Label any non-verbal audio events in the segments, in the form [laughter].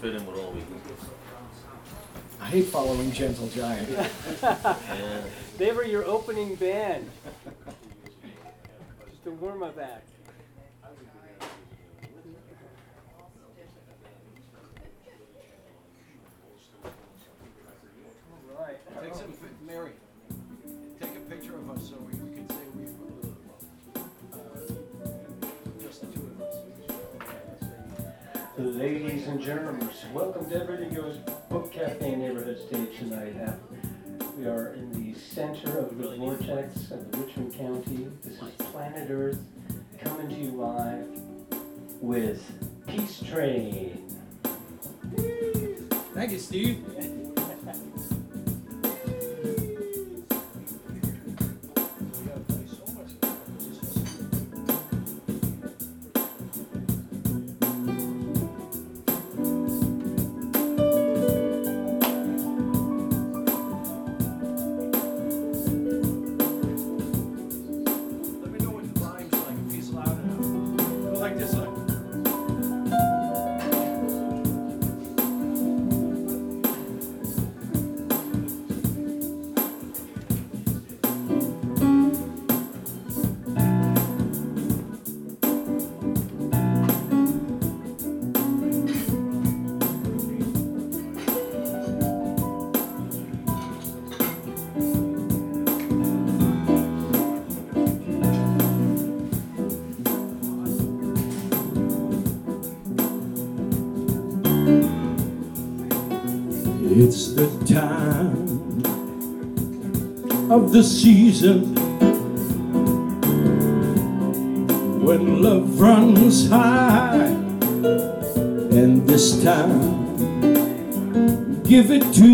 fit in with all we can. I hate following Gentle Giant. They were your opening band. Just to warm up act. All right. Take some, Mary. Ladies and gentlemen, welcome to everybody Goes Book Cafe Neighborhood Stage tonight. Uh, we are in the center of the vortex of Richmond County. This is Planet Earth coming to you live with Peace Train. Thank you, Steve. the season. When love runs high and this time give it to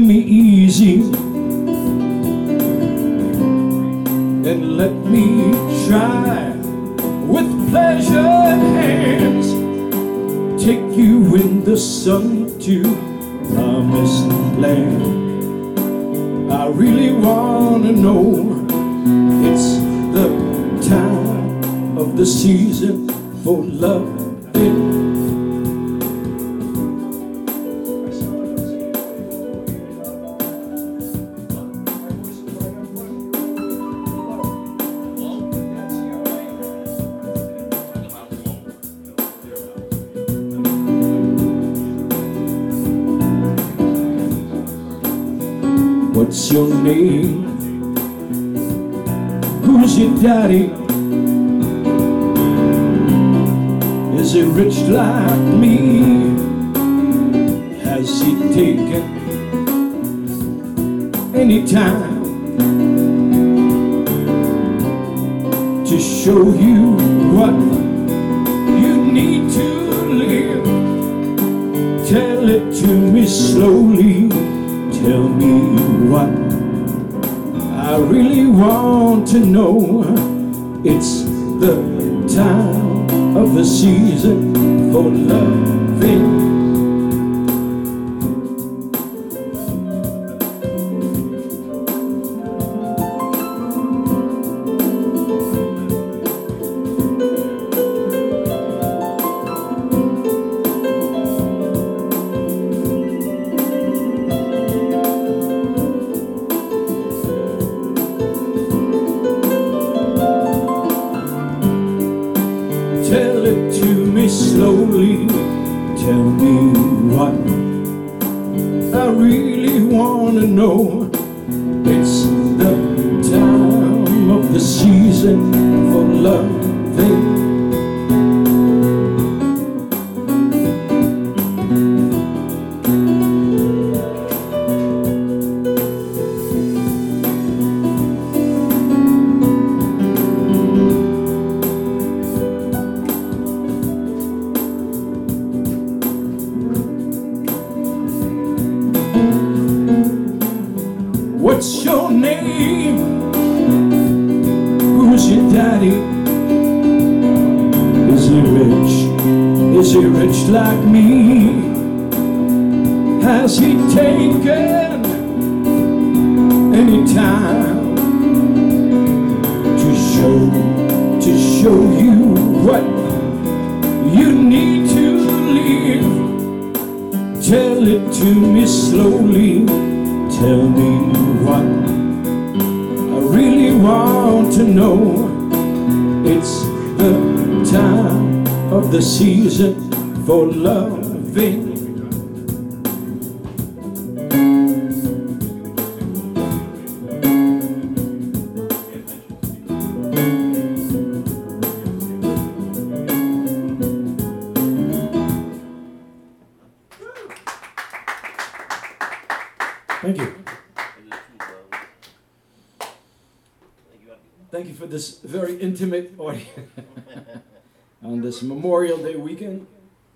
this Memorial Day weekend,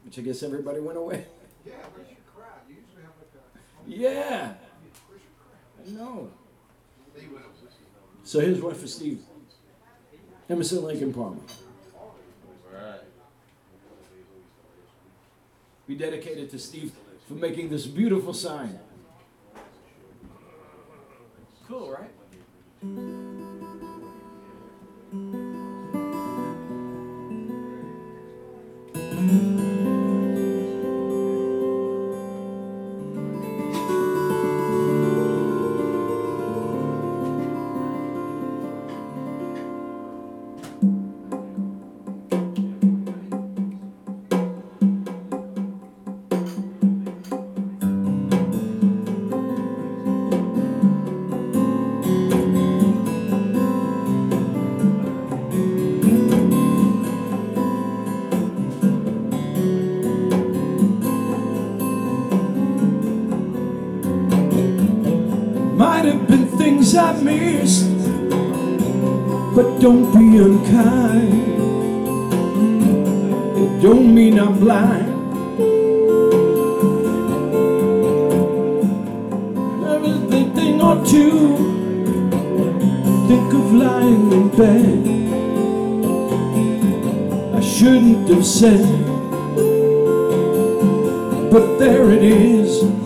which I guess everybody went away. Yeah, where's your crowd? You usually have like a. Yeah, Where's your crowd? I know. So here's one for Steve. Emerson Lake and Palmer. We dedicate it to Steve for making this beautiful sign. Cool, right? Might don't be unkind. It don't mean I'm blind. Everything or two, think of lying in bed. I shouldn't have said, but there it is.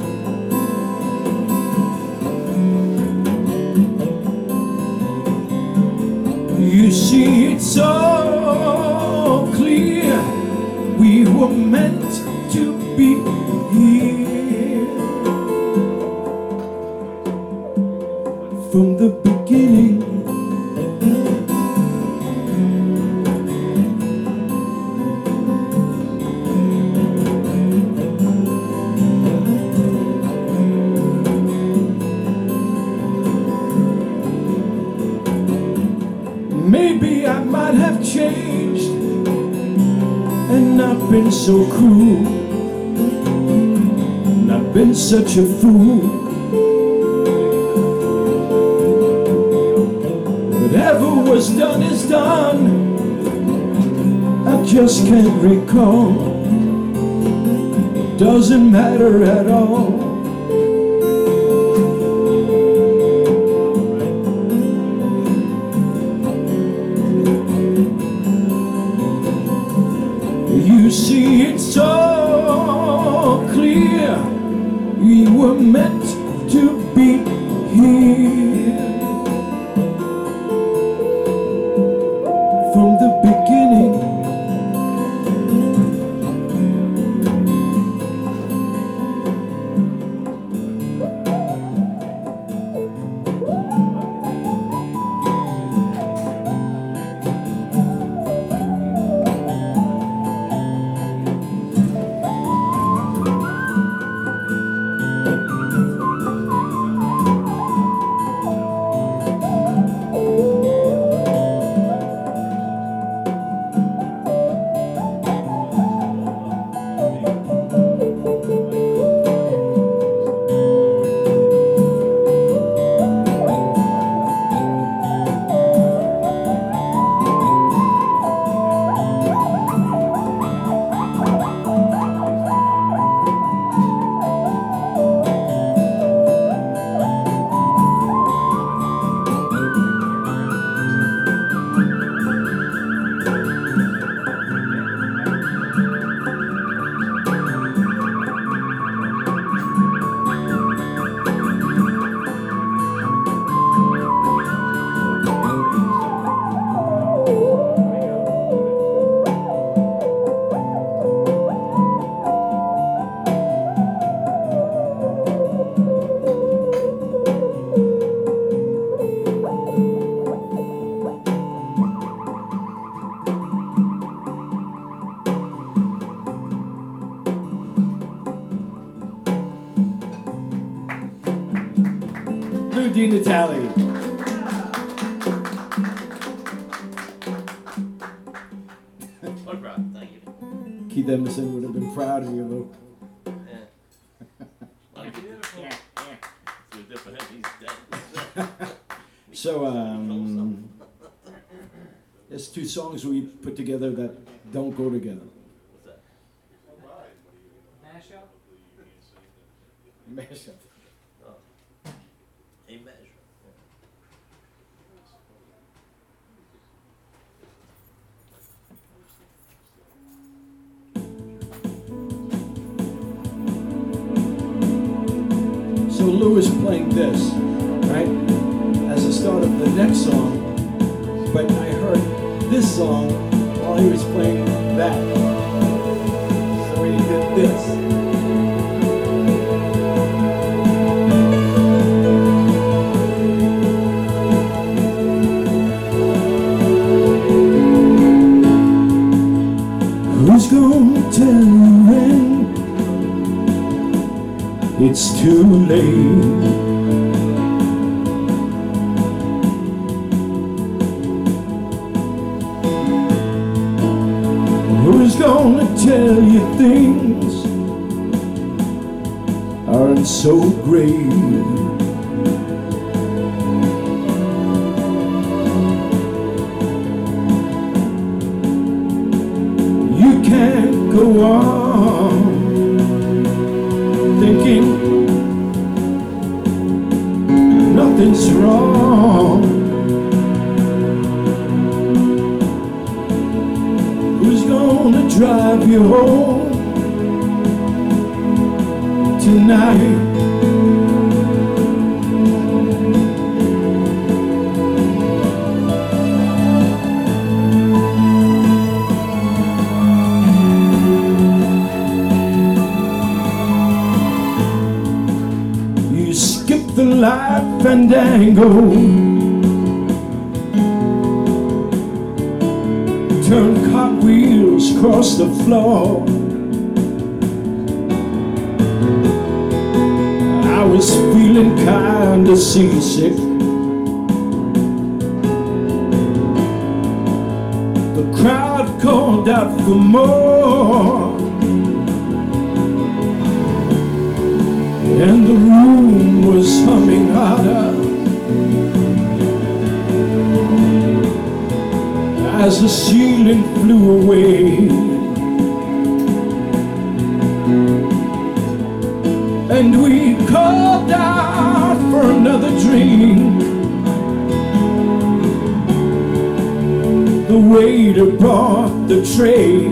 Such a fool. Whatever was done is done. I just can't recall. Doesn't matter at all. Meant to be here there's two songs we put together that don't go together. What's that? Mashup? Oh. A measure. So Lou is playing this, right, as the start of the next song, but I heard this song while he was playing that. So he did this. Who's gonna tell you when it's too late? Gonna tell you things aren't so great? Feeling kinda seasick. The crowd called out for more. and the room was humming harder as the ceiling flew away. We called out for another drink. The waiter brought the tray,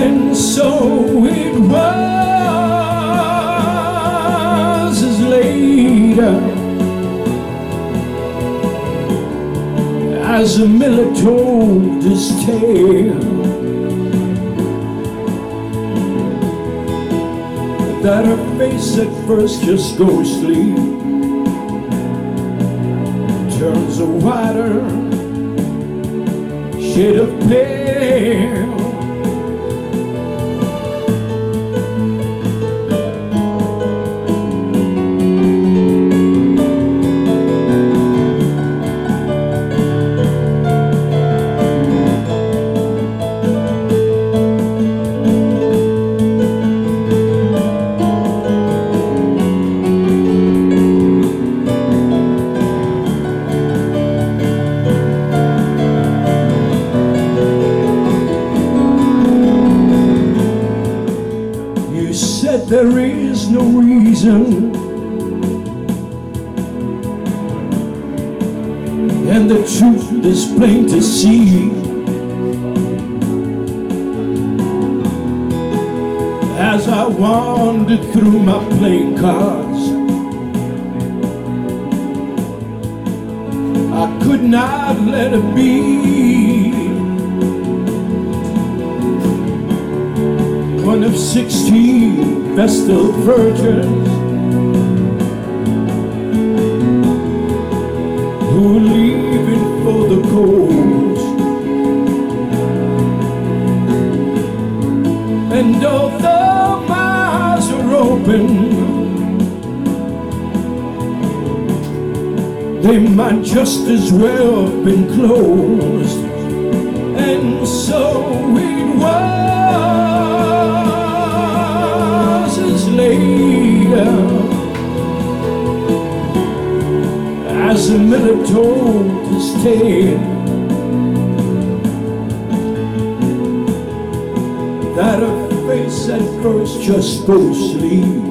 and so it was as later as the miller told his tale that her face at first just ghostly turns a whiter shade of pale playing cards, I could not let it be. one of sixteen vestal virgins as well have been closed. And so it was as later as the miller told his tale. That a face at first just ghostly turns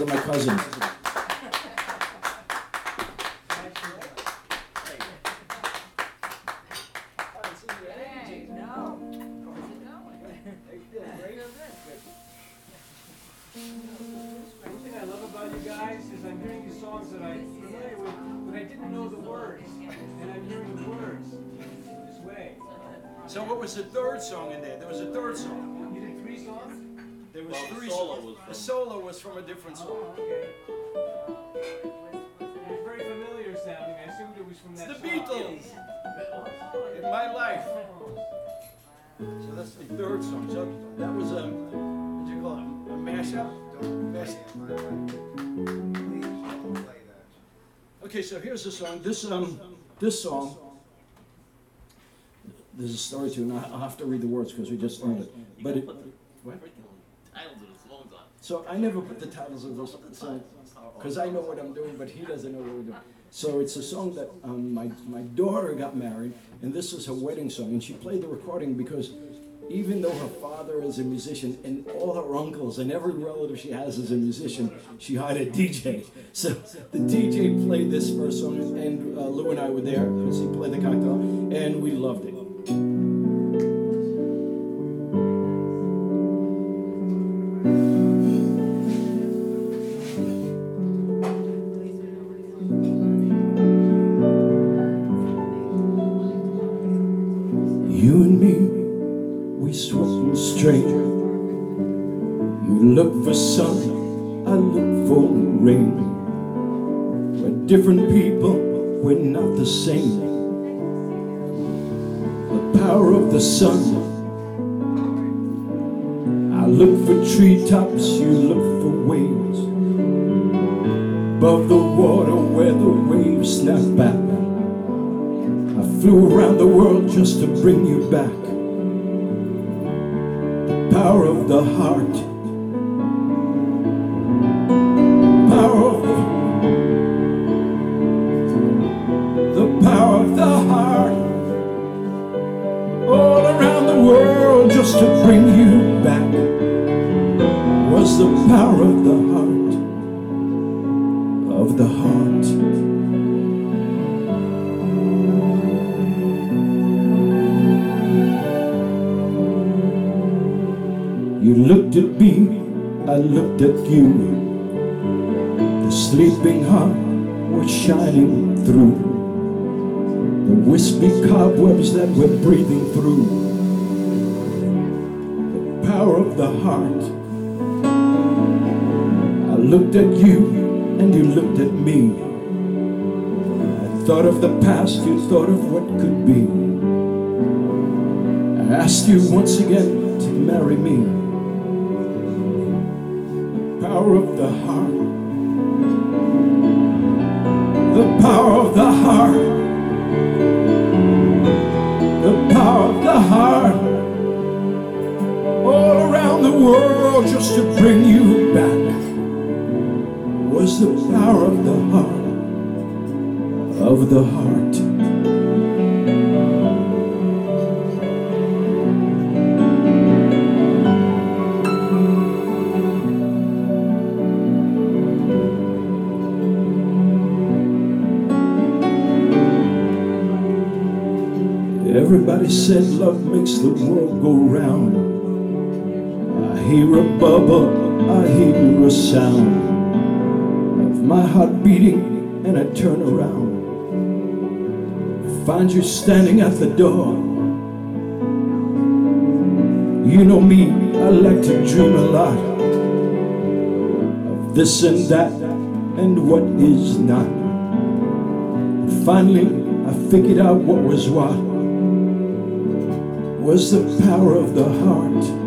you. Let was from a different song. Oh, okay. It was very familiar sounding. I assumed it was from that The song. Beatles. In my life. So that's the third song. So that was a, what do you call it, a mashup? Don't play Mash- it, my friend. Please don't play that. Okay, so here's the song. This um, this song. There's a story to it, and I- I'll have to read the words because we just learned it. But it, what? titles of the songs on. So I never put the titles of those songs because I know what I'm doing, but he doesn't know what we're doing. So it's a song that um, my my daughter got married, and this is her wedding song, and she played the recording because even though her father is a musician and all her uncles and every relative she has is a musician, she hired a DJ. So the DJ played this first song, and uh, Lou and I were there because he played the cocktail, and we loved it. The same. The power of the sun. I look for treetops, you look for waves. Above the water where the waves snap back. I flew around the world just to bring you back. The power of the heart. I looked at you. The sleeping heart was shining through the wispy cobwebs that we're breathing through. The power of the heart. I looked at you, and you looked at me. I thought of the past, you thought of what could be. I asked you once again to marry me. Hear a I hear a sound of my heart beating, and I turn around. Find you standing at the door. You know me, I like to dream a lot of this and that and what is not. Finally, I figured out what was what was the power of the heart.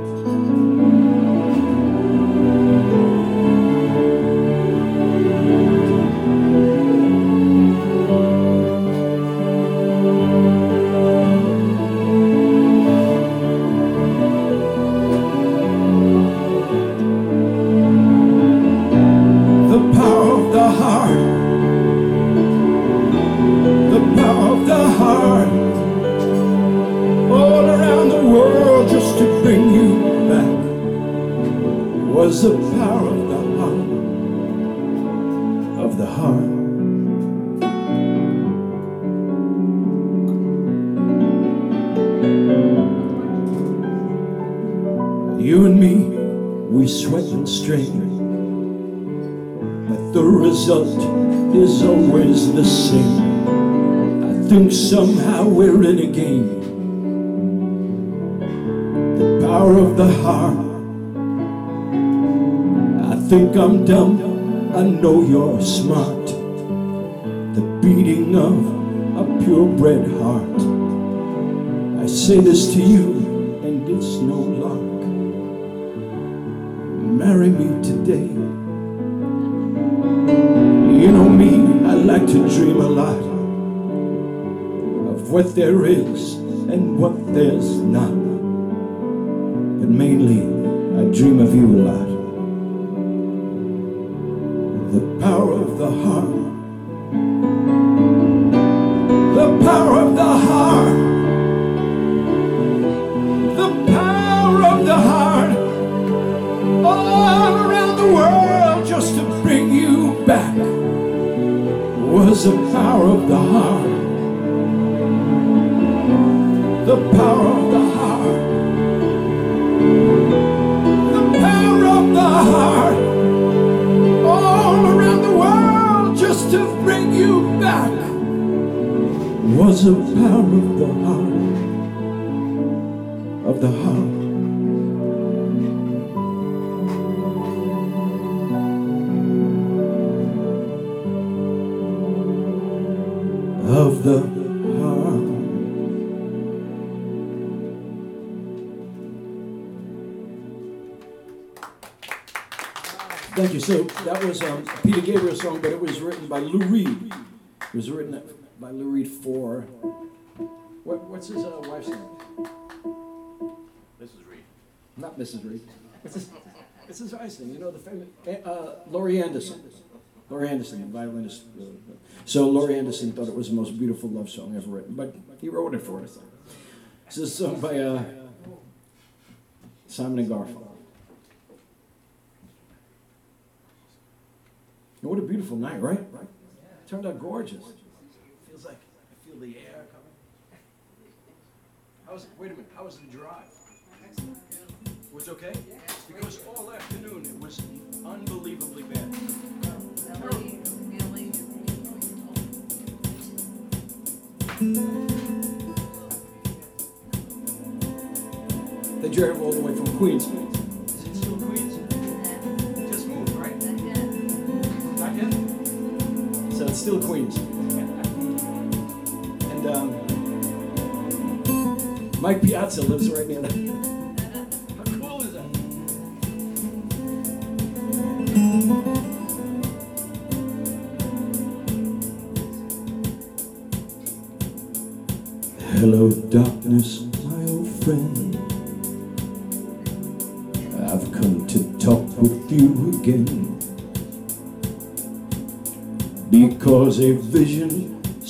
Think I'm dumb, I know you're smart. The beating of a purebred heart. I say this to you, for what, what's his uh, wife's name? Mrs. Reed. Not Mrs. Reed. It's his, it's his wife's name. You know the famous uh, Laurie Anderson. Laurie Anderson, the violinist. uh, So Laurie Anderson thought it was the most beautiful love song ever written, but he wrote it for us. This is a song by uh, Simon and Garfunkel. And what a beautiful night, right? Right. Turned out gorgeous. Feels like I the air coming. How's, wait a minute, how was the drive? Was it okay? Because all afternoon it was unbelievably bad. Really, really. They drove all the way from Queens. Is it still Queens? Just moved, right? That's it. Not yet? So it's still Queens. And um, Mike Piazza lives right near that. How cool is that? Hello, darkness, my old friend. I've come to talk with you again. Because a vision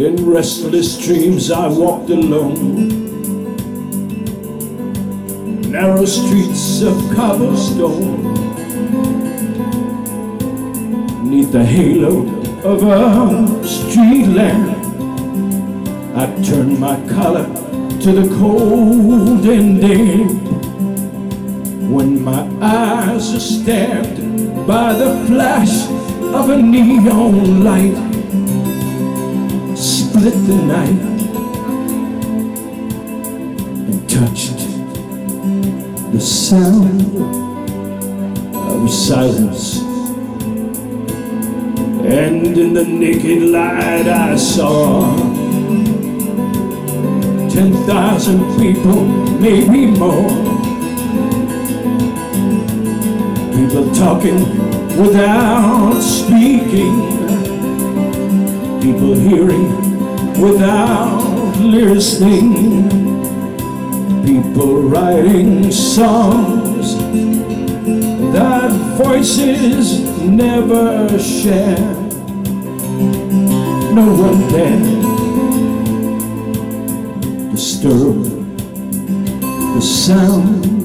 In restless dreams, I walked alone. Narrow streets of cobblestone. Neath the halo of a street lamp, I turned my collar to the cold and damp. When my eyes are stabbed by the flash of a neon light, split the night and touched the sound of silence. And in the naked light I saw ten thousand people, maybe more. People talking without speaking. People hearing without listening. People writing songs that voices never share. No one dared disturb the sound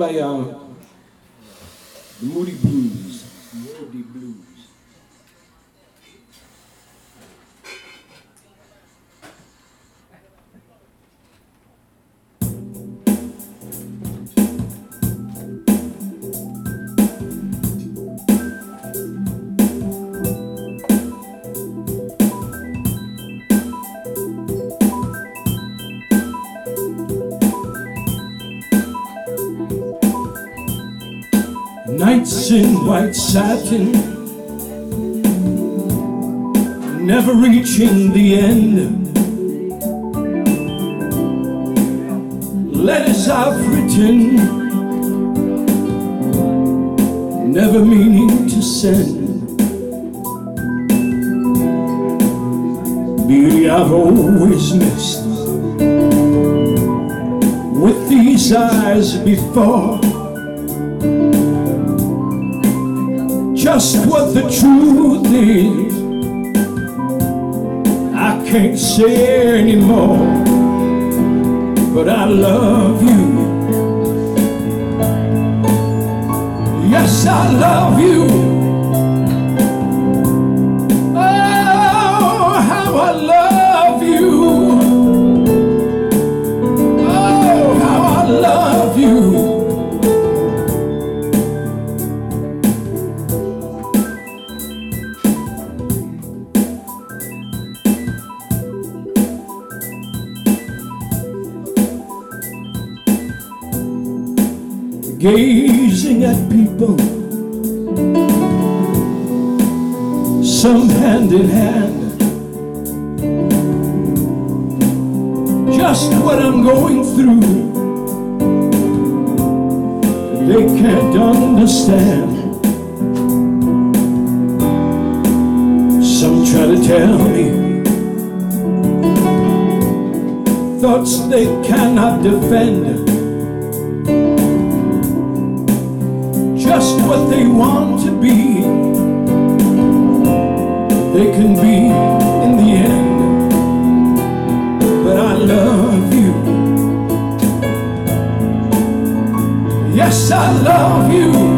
by uh, white satin, never reaching the end. Letters I've written, never meaning to send. Beauty I've always missed. With these eyes before. just what the truth is. I can't say anymore, but I love you. Yes, I love you. Oh, how I love you. Oh, how I love you. Gazing at people, some hand in hand. Just what I'm going through, they can't understand. Some try to tell me thoughts they cannot defend. Just what they want to be, they can be in the end. But I love you. Yes, I love you.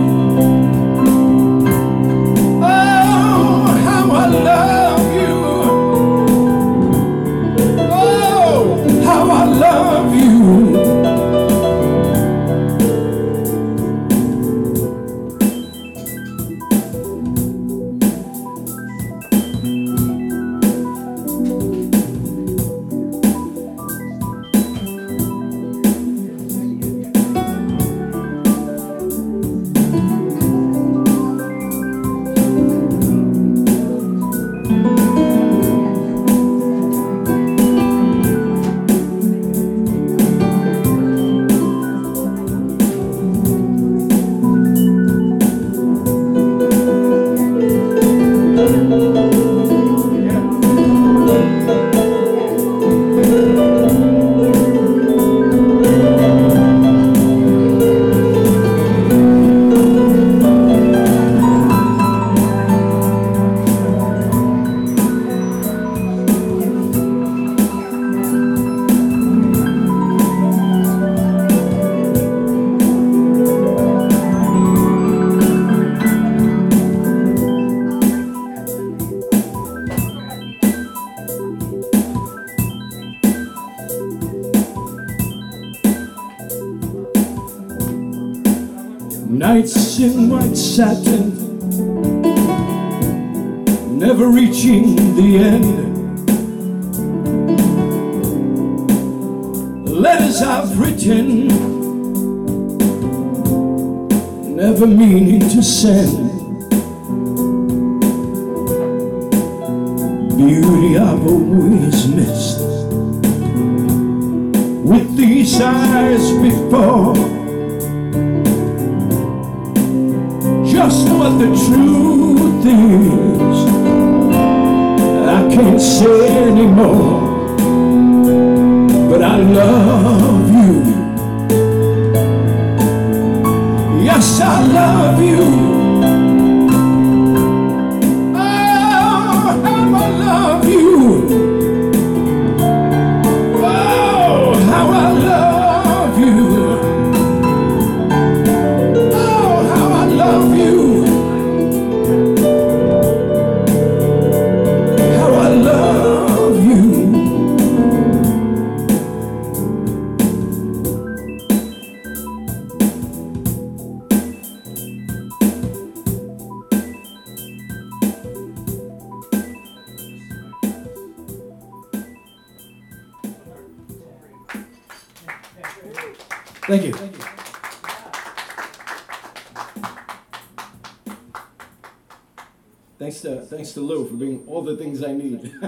All the things I need. [laughs]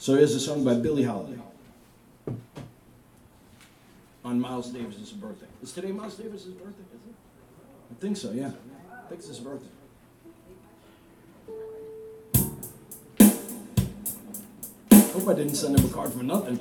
So here's a song by Billie Holiday on Miles Davis's birthday. Is today Miles Davis's birthday? Is it? I think so. Yeah, I think it's his birthday. Hope I didn't send him a card for nothing.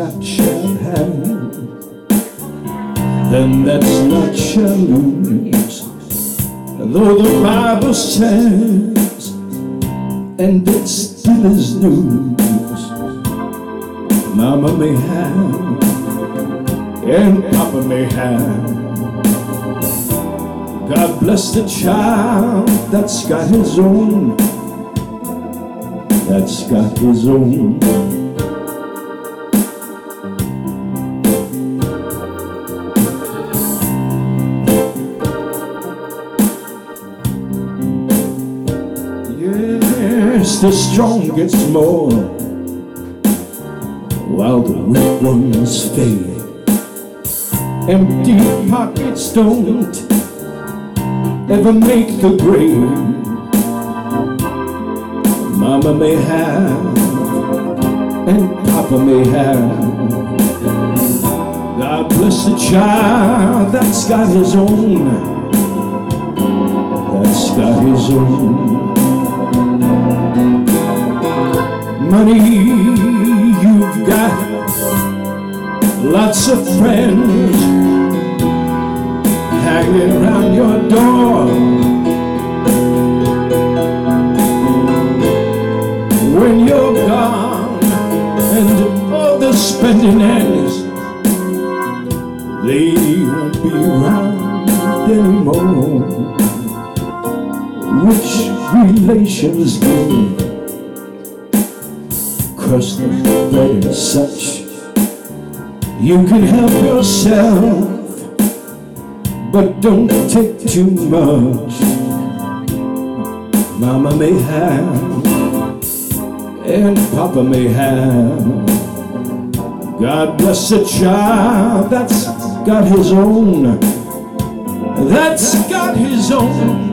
Got shall have. Then that's not shall lose. Though the Bible says, and it still is news. Mama may have, and Papa may have. God bless the child that's got his own, that's got his own. The strong gets more while the weak ones fade. Empty pockets don't ever make the grade. Mama may have, and Papa may have. God bless the child that's got his own, that's got his own. Money, you've got lots of friends hanging around your door. When you're gone and all the spending ends, they won't be around anymore. Which relations? Bread is such you can help yourself but don't take too much. Mama may have, and Papa may have. God bless the child that's got his own, that's got his own.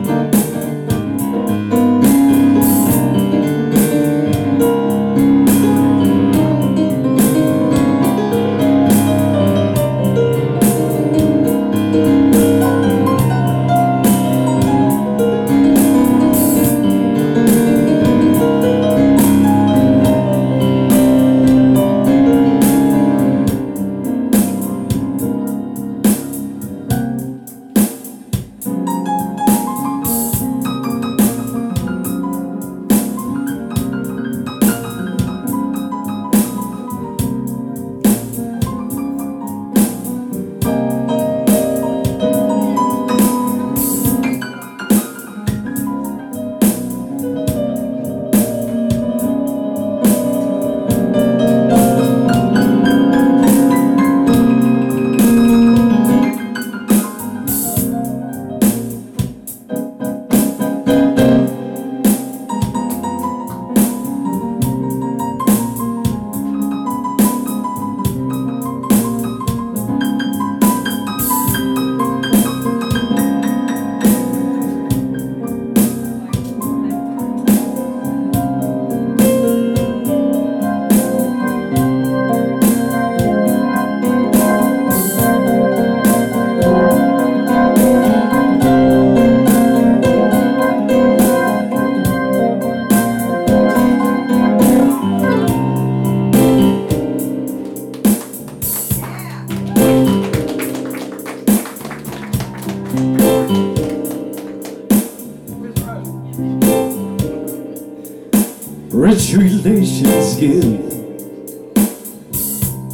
Give,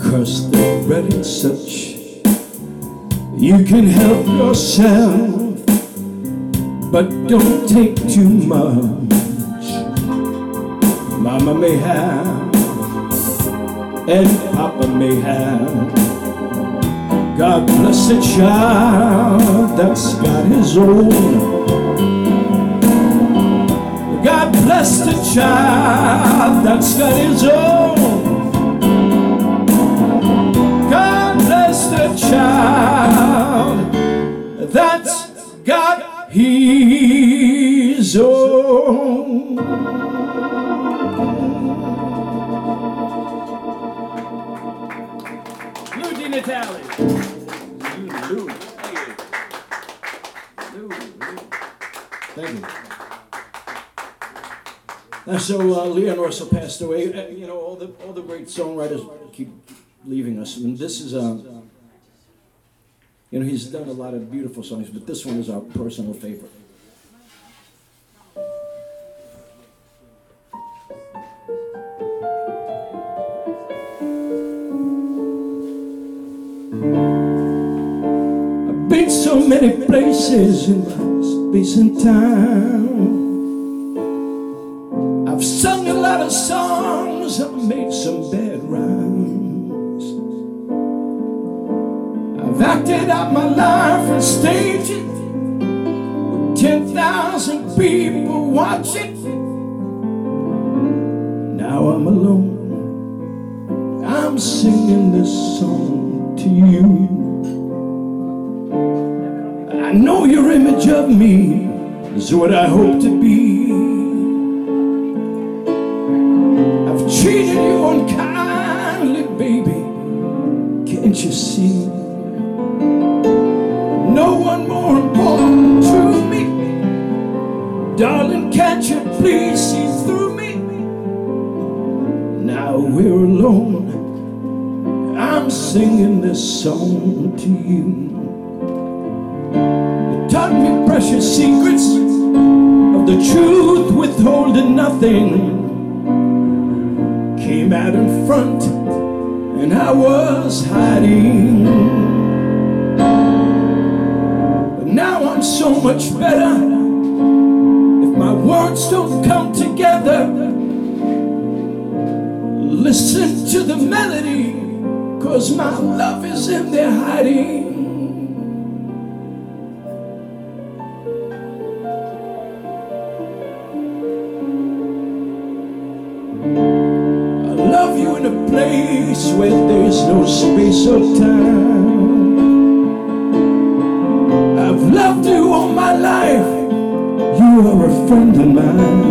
cause the bread is such. You can help yourself, but don't take too much. Mama may have, and Papa may have. God bless the child that's got his own. So uh, Leon Russell passed away. Uh, you know, all the all the great songwriters keep leaving us, and this is uh, you know, he's done a lot of beautiful songs, but this one is our personal favorite. I've Been so many places in my space and time. Acted out my life on stages with 10,000 people watching. Now I'm alone, I'm singing this song to you. I know your image of me is what I hope to be. I've treated you unkindly, baby. Can't you see? Darling, can't you please see through me? Now we're alone. I'm singing this song to you. You taught me precious secrets of the truth, withholding nothing. Came out in front, and I was hiding. But now I'm so much better. Words don't come together, listen to the melody, cause my love is in there hiding. I love you in a place where there's no space or time. Friend of mine.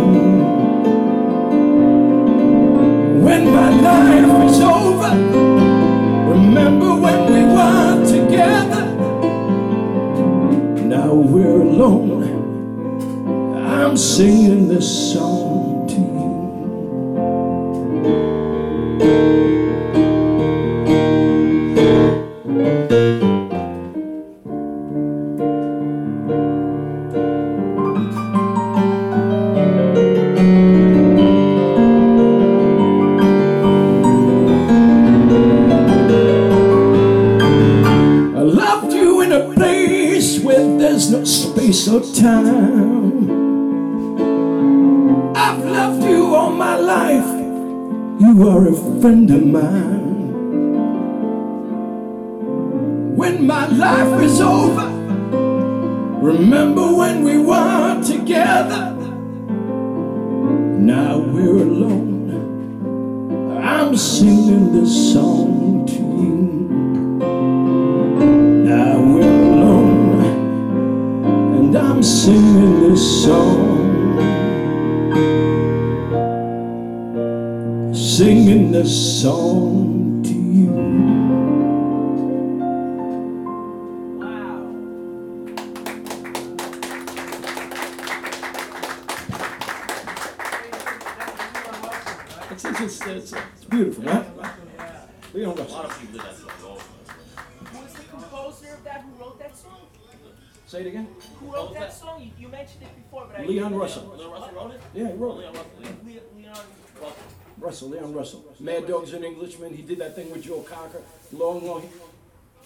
Dog's an Englishman. He did that thing with Joe Cocker. Long, long.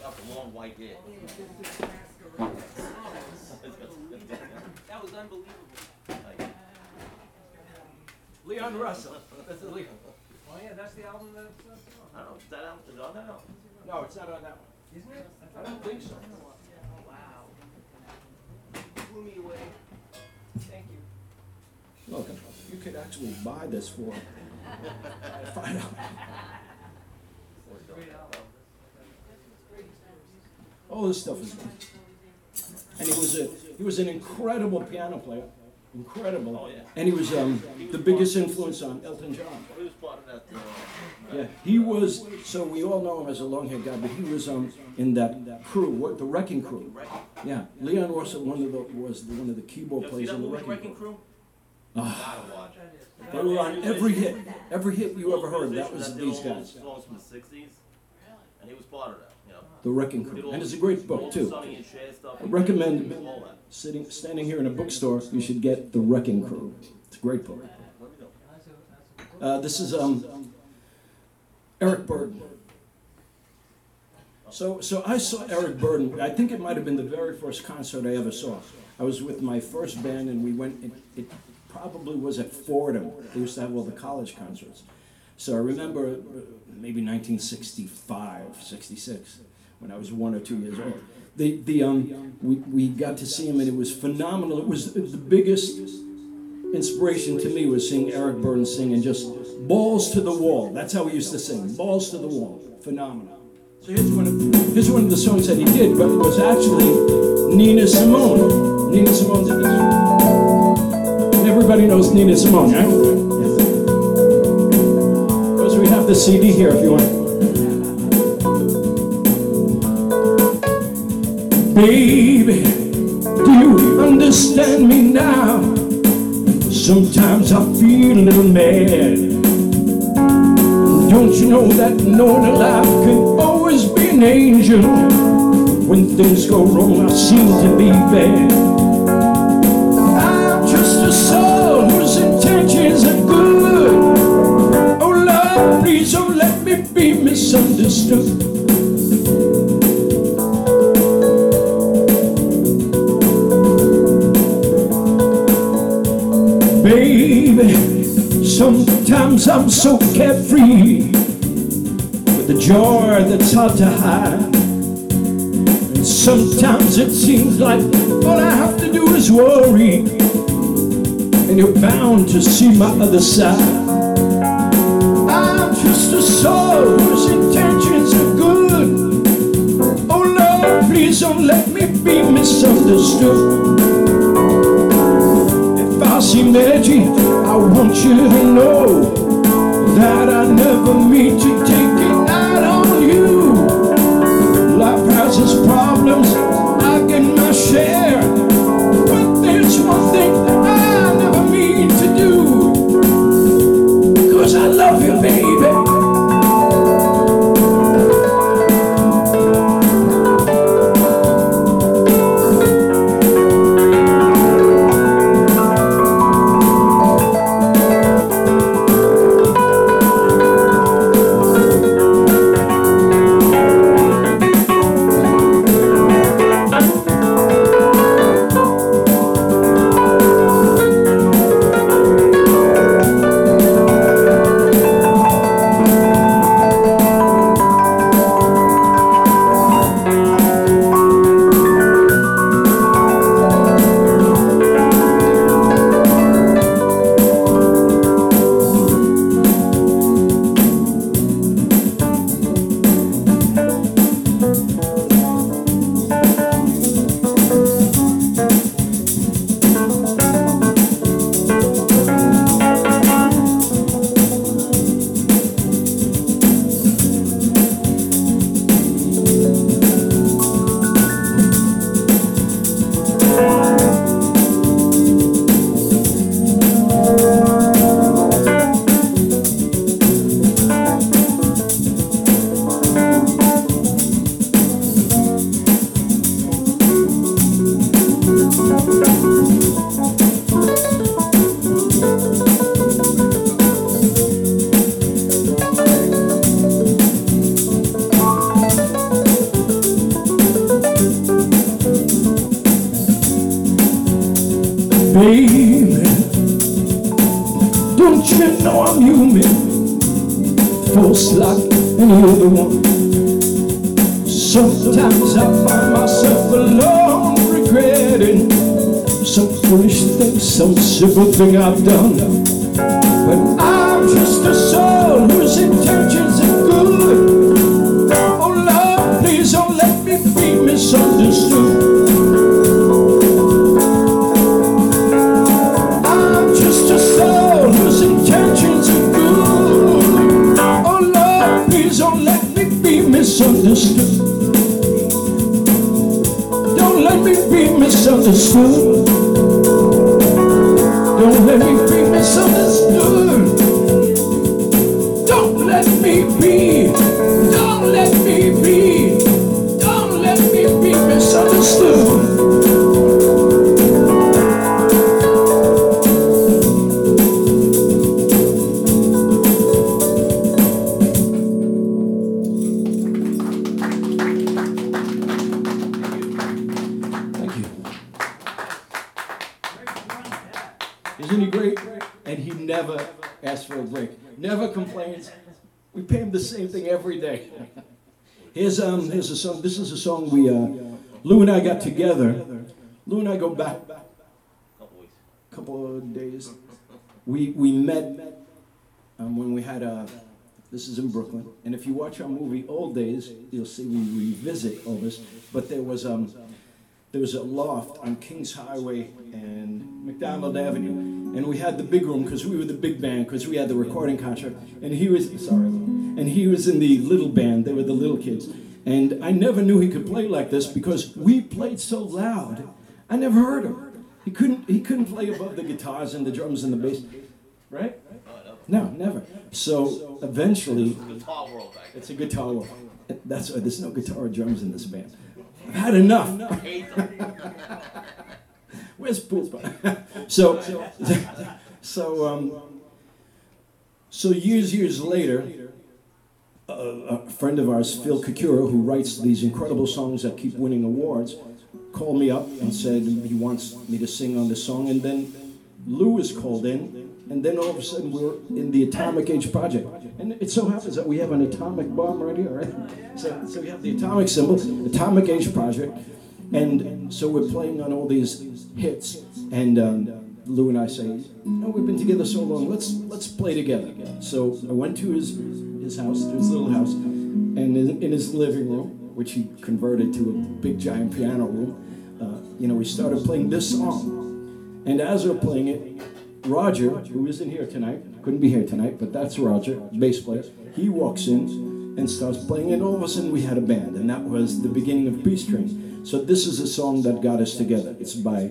Got the long white hair. [laughs] That was unbelievable. Leon Russell. That's the Leon. Oh yeah, that's the album that it's on. I don't know, is that out, is it on that album? No, it's not on that one. Isn't it? I don't think so. Oh, wow. Blew me away. Thank you. Look, you could actually buy this for five dollars. All this stuff is good. And he was a he was an incredible piano player. Incredible. Oh, yeah. And he was um, the biggest influence on Elton John. He was part of that, uh, Yeah, he was. So we all know him as a long-haired guy, but he was um, in that crew, what the Wrecking Crew. Yeah, Leon Russell, one of the was the, one of the keyboard you ever see players that in the Wrecking, Wrecking Crew. Crew? It. they were on every hit, every hit you ever heard. That was that these guys, songs from the sixties, and he was part of that. The Wrecking Crew, and it's a great book too. I recommend sitting, standing here in a bookstore. You should get the Wrecking Crew. It's a great book. Uh, this is um, Eric Burdon. So, so I saw Eric Burdon. I think it might have been the very first concert I ever saw. I was with my first band, and we went. It, it probably was at Fordham. They used to have all the college concerts. So I remember uh, maybe 1965, 66, when I was one or two years old. The, the, um, we, we got to see him, and it was phenomenal. It was the biggest inspiration to me was seeing Eric Burdon sing and just balls to the wall. That's how he used to sing, balls to the wall. Phenomenal. So here's one of, here's one of the songs that he did, but it was actually Nina Simone. Nina Simone did this. Everybody knows Nina Simone, right? Because we have the CD here if you want. Baby, do you understand me now? Sometimes I feel a little mad. Don't you know that knowing a life can always be an angel? When things go wrong, I seem to be bad. I'm just a soul whose intentions are good. Oh Lord, please don't let me be misunderstood. Baby, sometimes I'm so carefree with the joy that's hard to hide. And sometimes it seems like all I have to do is worry, and you're bound to see my other side. I'm just a soul whose intentions are good. Oh Lord, please don't let me be misunderstood. I seem edgy, I want you to know that I never mean to take it out on you. Life has its problems, I get my share. But there's one thing I never mean to do. Cause I love you. Baby, thing I've done. Here's um here's a song. This is a song we uh, Lou and I got together. Lou and I go back a couple of days. We we met um, when we had a. This is in Brooklyn, and if you watch our movie Old Days, you'll see we revisit all this. But there was um there was a loft on Kings Highway and McDonald Avenue, and we had the big room because we were the big band because we had the recording contract, and he was sorry, and he was in the little band. They were the little kids, and I never knew he could play like this because we played so loud. I never heard him. He couldn't. He couldn't play above the guitars and the drums and the bass, right? No, never. So eventually, Guitar world it's a guitar. world. That's why there's no guitar or drums in this band. I've had enough. [laughs] [laughs] Where's pool spot? [laughs] so, [laughs] so, um, so years, years later, a, a friend of ours, Phil Kakura, who writes these incredible songs that keep winning awards, called me up and said he wants me to sing on this song. And then Lou was called in, and then all of a sudden we're in the Atomic Age Project. And it so happens that we have an atomic bomb right here, right? So, so we have the atomic symbol, Atomic Age Project. And so we're playing on all these hits, and um, Lou and I say, "No, we've been together so long. Let's let's play together." So I went to his his house, his little house, and in, in his living room, which he converted to a big giant piano room, uh, you know, we started playing this song. And as we're playing it, Roger, who isn't here tonight, couldn't be here tonight, but that's Roger, bass player. He walks in and starts playing, and all of a sudden we had a band, and that was the beginning of Peace Train. So this is a song that got us together. It's by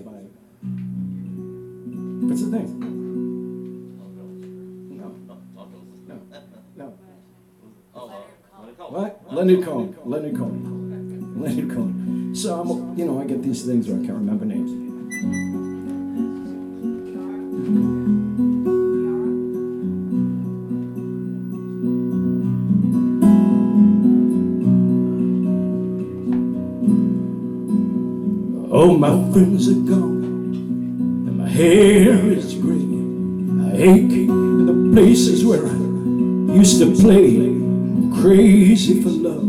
what's the name? No, no, no. What do you call it? What? Leonard Cohen. Leonard Cohen. Leonard Cohen. So I'm, you know, I get these things where I can't remember names. Oh, my friends are gone, and my hair is gray. I ache in the places where I used to play. Crazy for love.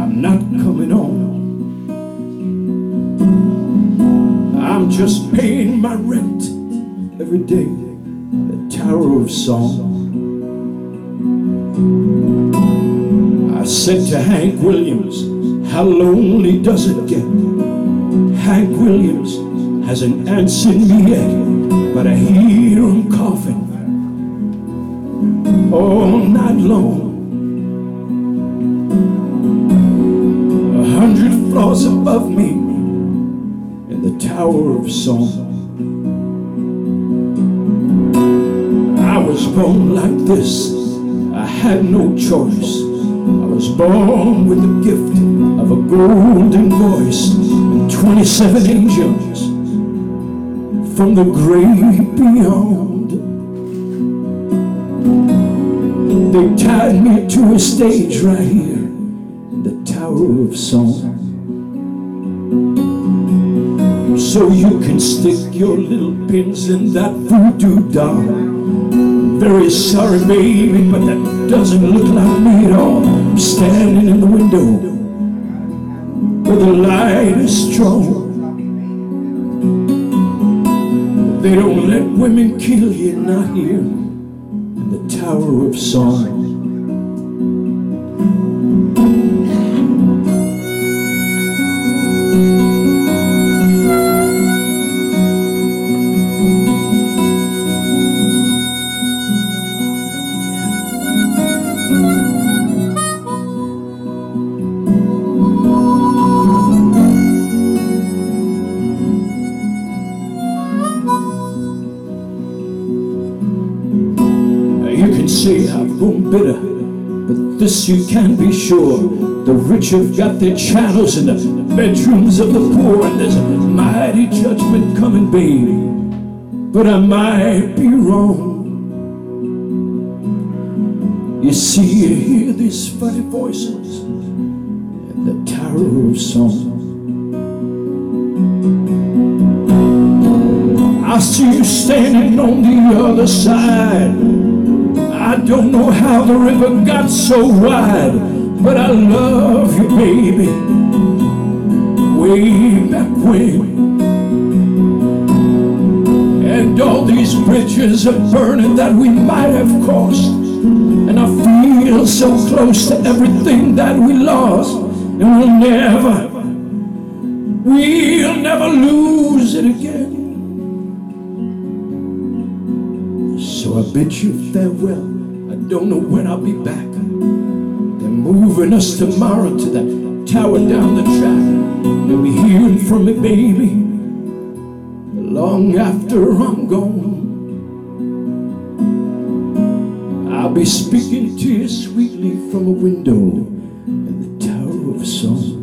I'm not coming home. I'm just paying my rent every day. The Tower of Song. I said to Hank Williams, How lonely does it get? Hank Williams hasn't answered me yet, but I hear him coughing all night long. A hundred floors above me in the Tower of Song. I was born like this, I had no choice. Born with the gift of a golden voice and 27 angels from the great beyond. They tied me to a stage right here in the Tower of Song. So you can stick your little pins in that voodoo doll. Very sorry, baby, but that doesn't look like me at all. I'm standing in the window where the light is strong. They don't let women kill you, not here in the Tower of Song. Can I've grown bitter, but this you can be sure. The rich have got their channels in the bedrooms of the poor, and there's a mighty judgment coming, baby. But I might be wrong. You see, you hear these funny voices in the Tower of Song. I see you standing on the other side. I don't know how the river got so wide, but I love you, baby. Way back when. And all these bridges are burning that we might have crossed. And I feel so close to everything that we lost. And we'll never, we'll never lose it again. So I bid you farewell. Don't know when I'll be back. They're moving us tomorrow to that tower down the track. You'll be hearing from me, baby, long after I'm gone. I'll be speaking to you sweetly from a window in the Tower of Song.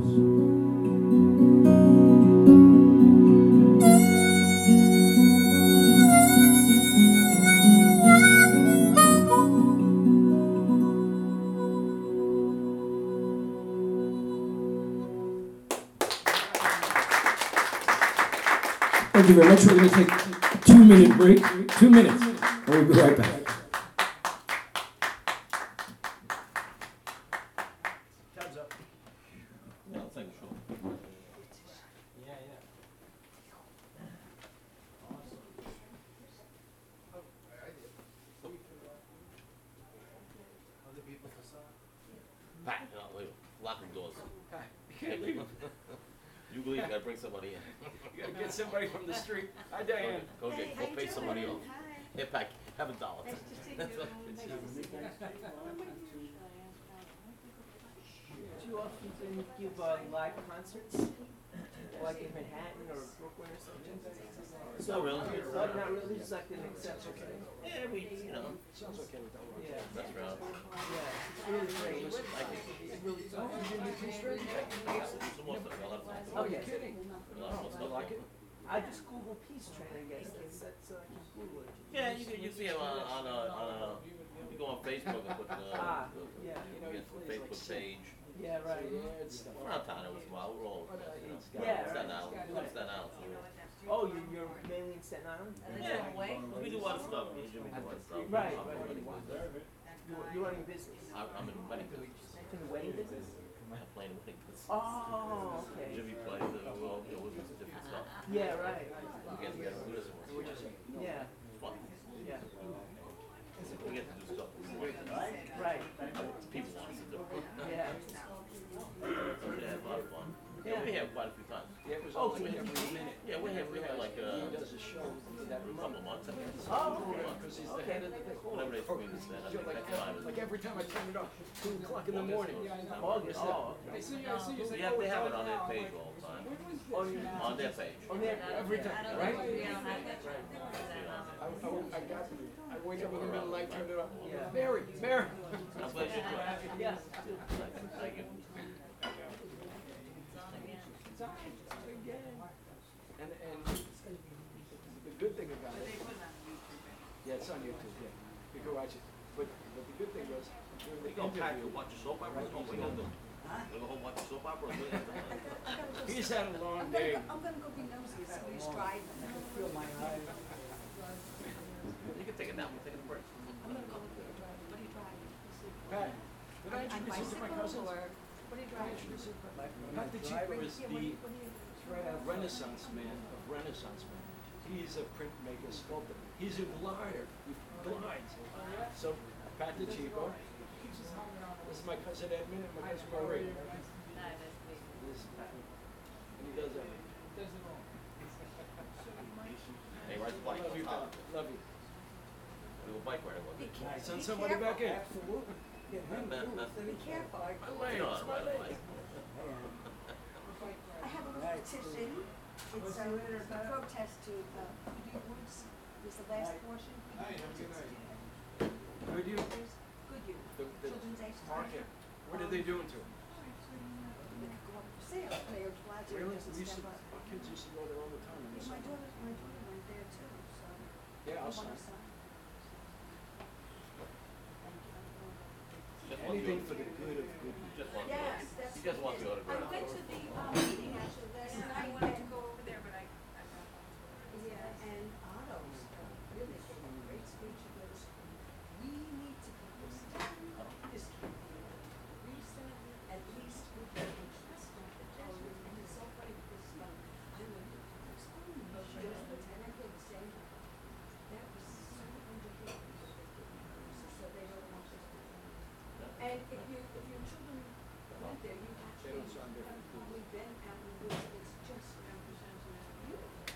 You very much. We're going to take two minute break. Two minutes. And we'll be right back. Time's up. Yeah, I'll take a shot. Yeah, yeah. Other people facade. Hi, no, wait, lock the doors. Hi. You believe you gotta bring somebody in. You gotta get somebody from the street. Hi, Diane. Go get, go pay somebody off. Here, Pack, have a dollar. Nice to see you. Nice to see. Do you often then give uh, live concerts, like in Manhattan or Brooklyn or something? Not really. Not, not really, just like an exception thing. Yeah, we, you know, Sounds okay with that one. Yeah, that's around. yeah, it's really great. Like it. It's really Oh, you didn't do peace rate? Some more stuff, I'll. Oh, you're kidding? A lot more I stuff. like it. I just Google peace train, I guess, that's, that's, uh, just Google it. Yeah, you can, you see him on, on, uh, on, uh, you go on Facebook and put the, Ah, the, yeah, you get the Facebook page. yeah, right. Yeah, it's stuff. We're not town, it was, well, we're all, you know, Yeah, Staten right. Island, we live in Staten Island. Oh, you're, you're mainly in Staten Island? Yeah, we do a lot of stuff, me and Jimmy do a lot of stuff. Right, I'm right. in wedding business. You're, you're running a business? I'm, I'm in wedding business. In the wedding business? I'm playing wedding business. Oh, okay. Jimmy plays, uh, well, you know, we do some different stuff. Yeah, right. We get together, we do some, Which is, Yeah, it's fun. Yeah, We get to do stuff we want, right. people want to do. Yeah. We had a lot of fun. Yeah, we had quite a few times. Yeah, it was Oh, all so like you- every minute. Yeah, we had, we had like, He uh, does a show that a couple months. Oh, okay. Because he's the head of the Whenever they this, then I think Like, that time is. like every time I turn it on, two o'clock in the morning. August, oh, okay. Yeah, they have it on their page all the time. Oh, you On their page. on there, Every time, right? See on. I, I, I got, I wake up in the middle of the night, turn it on. Yeah. Mary, Mary. I'm glad you yeah. Thank you. And, and the good thing about it. Yeah, it's on YouTube, yeah. You can watch it. But, but the good thing was, during We the go back interview, and watch a soap opera, we gonna do. We go home watch a soap opera, we gonna do. he's had a long I'm day. gonna, go- I'm gonna go be nosy, somebody's driving. You can take it down, we'll take a break. I'm gonna go, what are you driving? Pat, did I On introduce you to my bicycle cousins? or, what are you driving? Pat the Cheaper is Yeah, what do the you, what do you? Renaissance man of Renaissance man. He's a printmaker, sculptor. He's a glider. He glides. So Pat the This is my cousin Edmund and my cousin Marie. This is Pat. And he does everything. Hey, ride the bike, Love you, uh, Pat. Love you. do a bike ride, what? Be. Send Be somebody back in. careful. Not, not, Be careful. my leg, you know how to ride a bike. I have a petition. It's a, a protest to, uh, the, Goodhue Woods, is the last portion. Good you? There's Goodhue, The, the Children's Aid market. Society. What are they um, doing to oh, it? Uh, they could go up for sale, Mayor de Blasio Really? We used to, step up. our kids used to go there all the time. in the Yeah, my summer. daughter, my daughter went there too, so. Yeah, I'll I wanna sign. sign. Anything the- for the good of good. Just want the- Yes, that's. He just what wants the autograph. I went to under.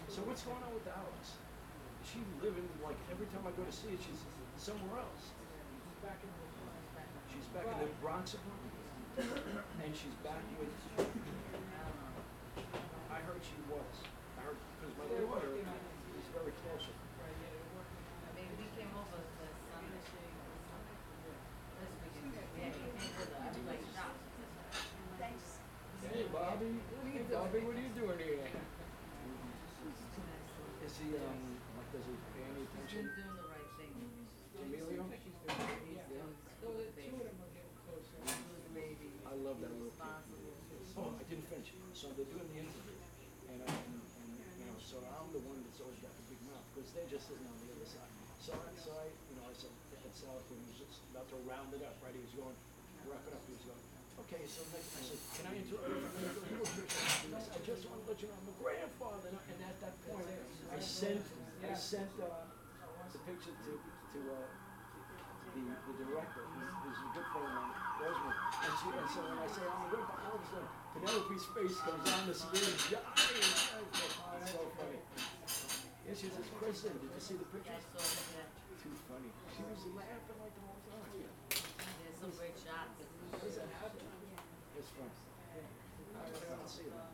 So what's going on with Alex? Is she living, like, every time I go to see her, she's somewhere else? She's back in the Bronx apartment, and she's back with, I heard she was. I heard, because my daughter is very close. I mean, we came over this yeah. Hey, Bobby, hey, Bobby, what are you doing here? Is he, um, like, does he pay any attention? doing the right thing. Emilio? I love that little kid. Oh, I didn't finish. So they're doing the interview, and, I, and, and you know, so I'm the one that's always got the big mouth because they're just sitting on the other side. So I, so I, you know, I said, South, when he was just about to round it up, right? He was going, wrap it up. He was going, okay. So next, I said, can I interrupt you? for a minute?" He goes, "Sure, sure." I just want to let you know I'm a grandfather. And, and at that point, I sent, I sent uh, the picture to to uh, the, the director, who's, who's a good friend of mine, Rosemary. And she, and so when I say I'm a good father, all of a sudden Penelope's face comes on the screen. Yeah, it's so funny. Yeah, she says, Kristen, did you see the pictures? Too funny. She was laughing like the whole time. there's some great shots. Does that happen? It's fun. I don't see that.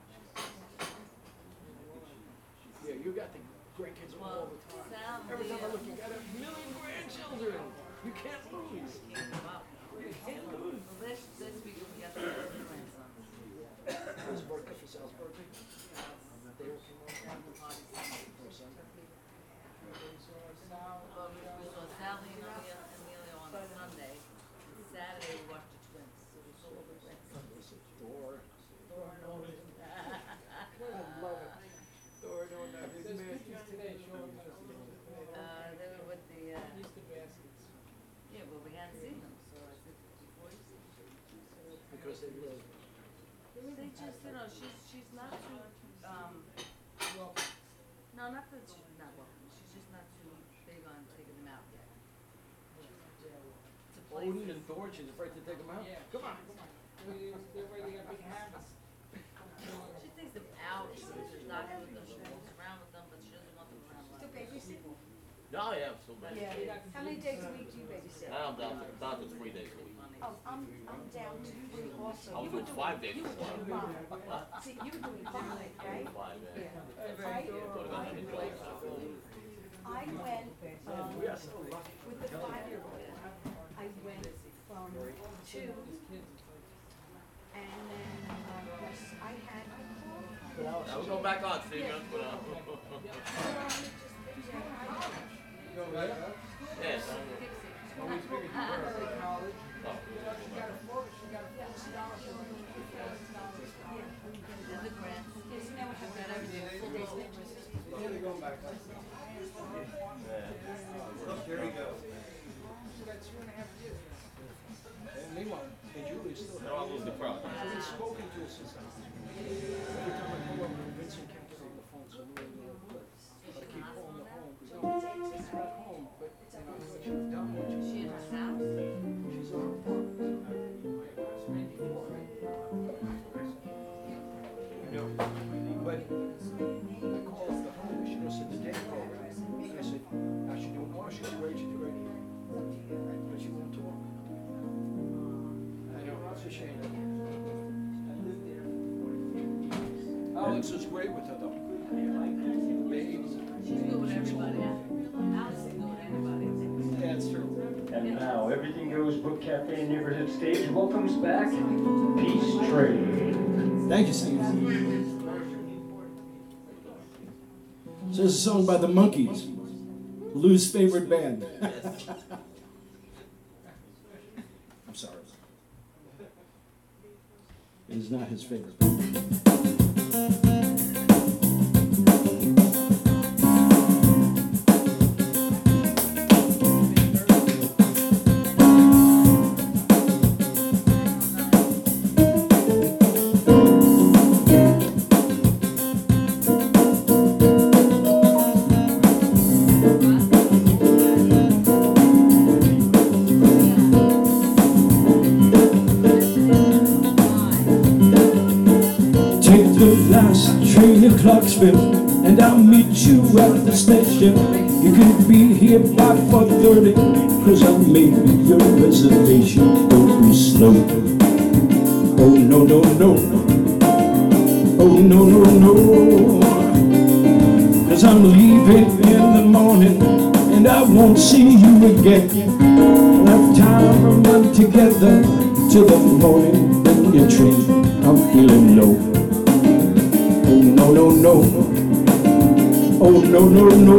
Yeah, you got the grandkids all the time. Well, Sal, Every time I the, look, you got a million grandchildren. You can't lose. came about. You can't lose. Well, this, this week we got the grandsons. His birthday for Sal's birthday. They all came over. Having the party Sunday. For Sunday. Well, we, we saw Sally and Emilio, Emilio on Sunday. Saturday we watched the twins, so we saw all the grandsons. Listen, Thor. Thor and all the- I love it. Thor, no, no, his man. Uh, they were with the, uh. Yeah, well, we hadn't seen them, so I said, before you see them. Because they live. They just, you know, she's, she's not too, um, no, not that she's not welcome, she's just not too big on taking them out yet. To Odin places. and Thor, she's afraid to take them out? Come on. She takes them out, she's knocking with them, she moves around with them, but she doesn't want them around Still like. babysitting? No, yeah, I'm still back. Yeah. How many days a week do you babysit? I'm down to, down to three days a week. Oh, I'm, I'm down to three also. I was You were doing doing- five days You were doing five. See, you were doing five, right? [laughs] Five, yeah. Yeah. Right? Thought about having jobs. I went, um, We are so lucky. with the five-year-old, I went from two, and then, um, yes, I had, I called. Now we're going back on, Steve, you put on. Yes. And the Cafe Neighborhood Stage welcomes back Peace Train. Thank you, Steve. So this is a song by the Monkees, Lou's favorite band. [laughs] I'm sorry. It is not his favorite band. Clarksville. and I'll meet you at the station. You can be here by 4:30, cause I made your reservation. Don't be slow. Oh no no no. Oh no no no. Cause I'm leaving in the morning and I won't see you again. We'll time to run together till the morning in your train. I'm feeling low. No no no. Oh no no no.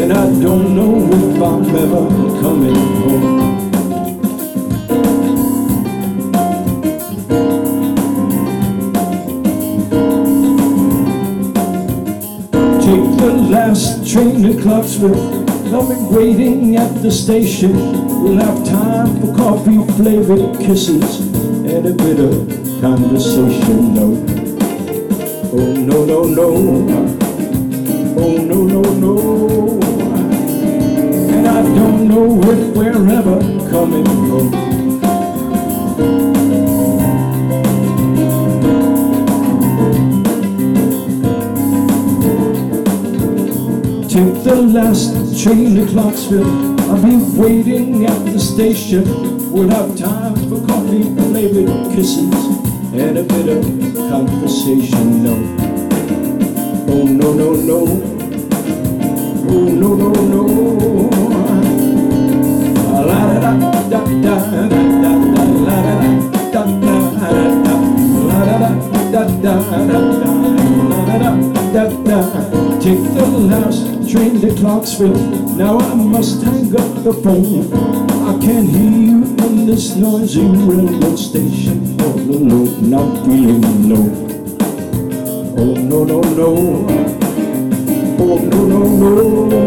And I don't know if I'm ever coming home. Take the last train to Clarksville. I'll be waiting at the station. We'll have time for coffee flavored kisses and a bit of conversation. No, oh no no no, oh no no no. And I don't know if we're ever coming home. Take the last train to Clarksville. I'll be waiting at the station. We'll have time for coffee flavored kisses and a bit of conversation. No, oh no no no, oh no no no. La da da da da da da da la da da da da da la da da da da da da la da da da da. Take the last train to Clarksville. Now I must hang up the phone. I can't hear you this noisy railroad station. All alone, I'm feeling low. Oh no no no. Oh no no no.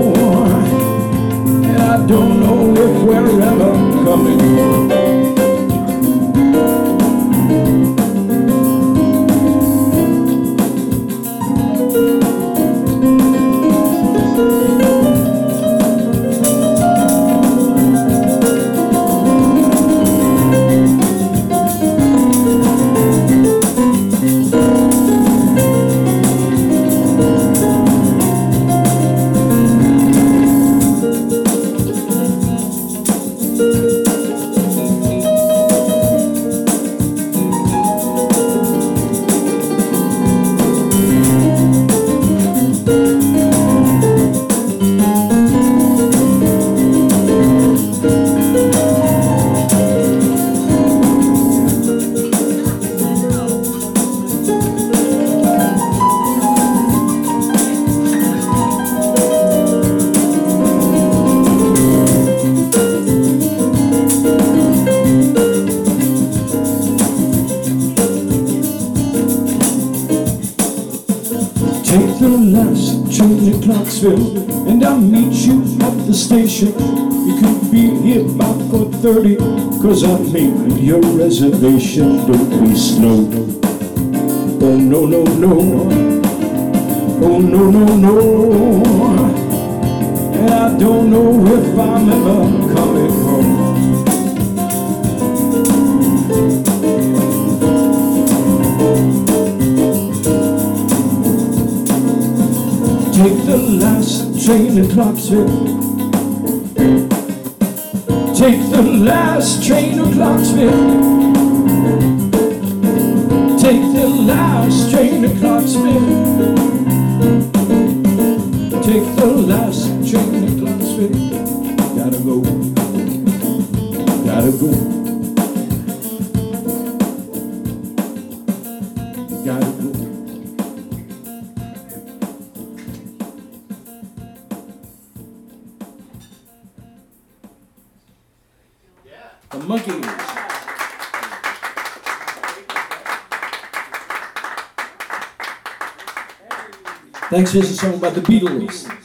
I don't know if we're ever coming cause I made your reservation. Don't be slow. Oh no no no. Oh no no no. And I don't know if I'm ever coming home. Take the last train to Clarksville. Take the last train to Clarksville. Take the last train to Clarksville. Take the last train to Clarksville. Gotta go. Gotta go. Thanks. Here's a song about the Beatles.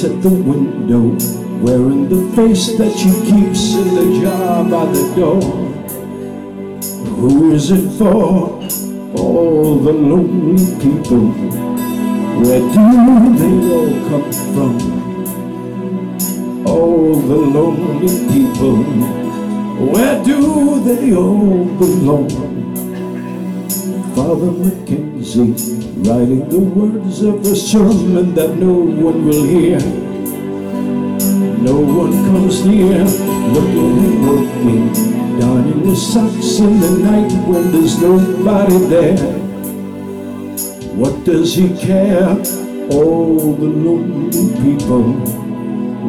Waits at the window, wearing the face that she keeps in the jar by the door. Who is it for? All the lonely people. Where do they all come from? All the lonely people. Where do they all belong? Father McKenzie writing the words of a sermon that no one will hear. No one comes near, looking and working, darning the socks in the night when there's nobody there. What does he care? All the lonely people,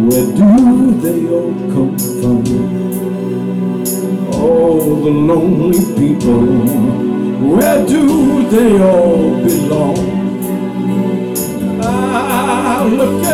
where do they all come from? All the lonely people, where do they all belong? Ah, look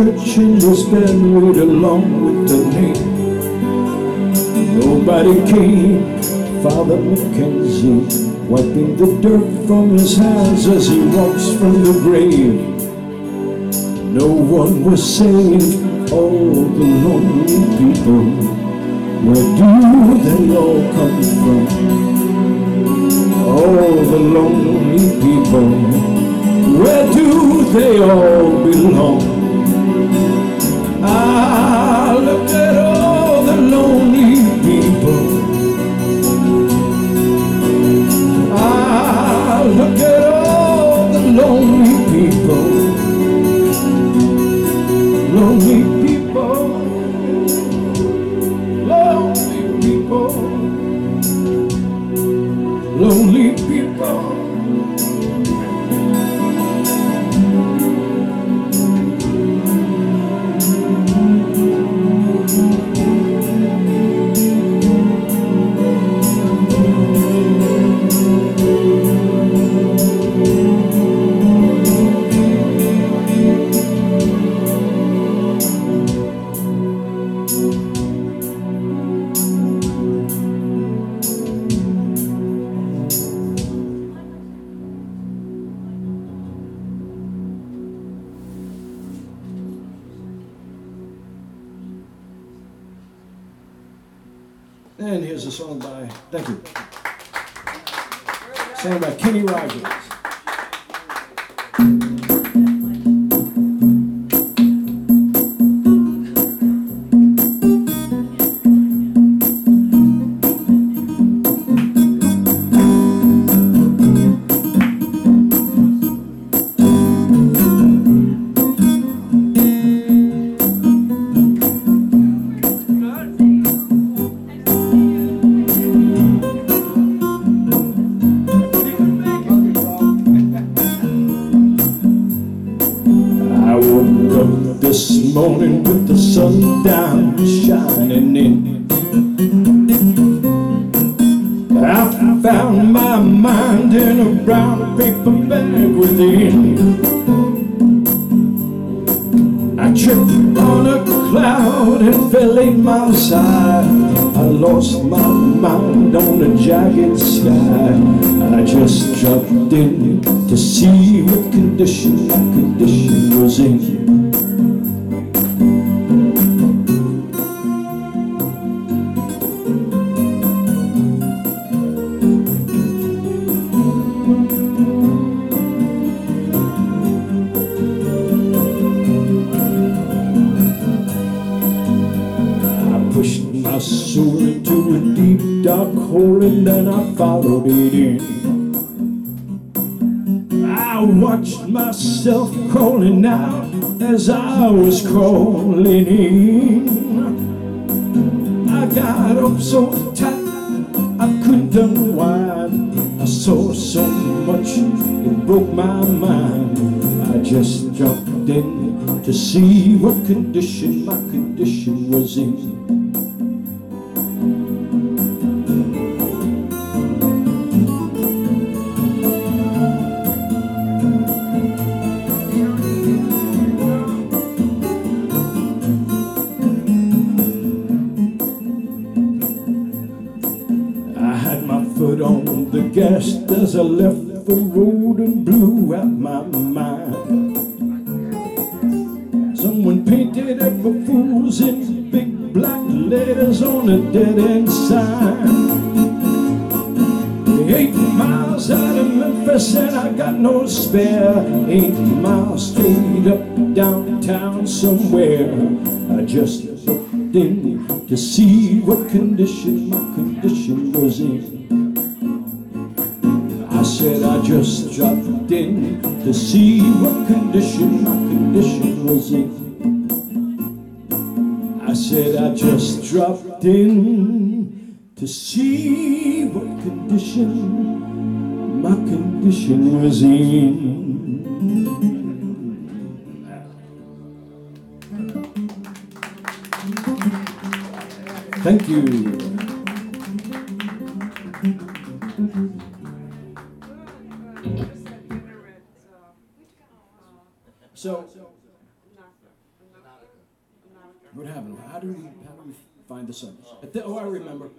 church and buried along with the name. Nobody came, Father McKenzie wiping the dirt from his hands as he walks from the grave. No one was saved, all the lonely people. Where do they all come from? All the lonely people. Where do they all belong? A jagged sky. And I just jumped in to see what condition my condition was in. I watched myself crawling out as I was crawling in. I got up so tight I couldn't unwind. I saw so much, it broke my mind. I just jumped in to see what condition my condition spare. Eight miles straight up downtown somewhere. I just looked in to see what condition my condition was in. I said I just dropped in to see what condition my condition was in. I said I just dropped in to see what condition my condition was in. Thank you. So, what happened? How do we how do we find the thi- oh, I remember.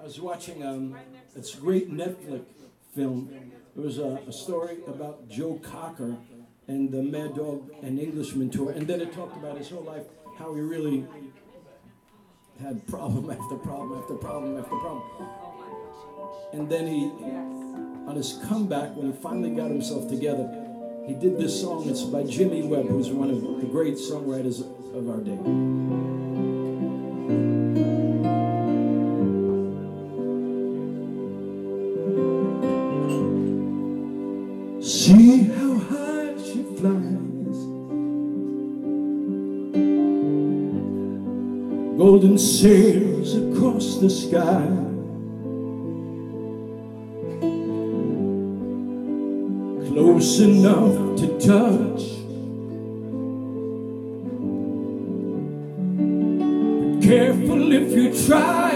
I was watching um, it's a great Netflix film. It was a, a story about Joe Cocker and the Mad Dog and Englishman tour, and then it talked about his whole life, how he really had problem [laughs] after problem after problem after problem. And then he, on his comeback, when he finally got himself together, he did this song. It's by Jimmy Webb, who's one of the great songwriters of our day. See how high she flies. Golden sails across the sky. Close enough to touch. Careful if you try.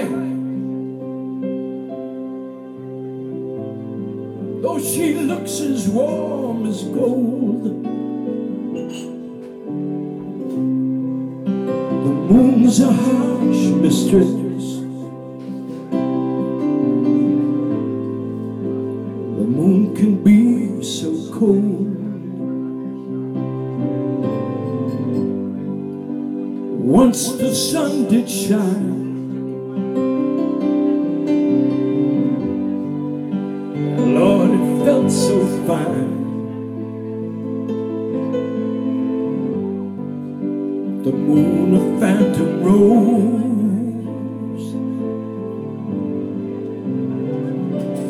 Though she looks as warm as gold. The moon's a harsh mistress. The moon can be so cold. Once the sun did shine.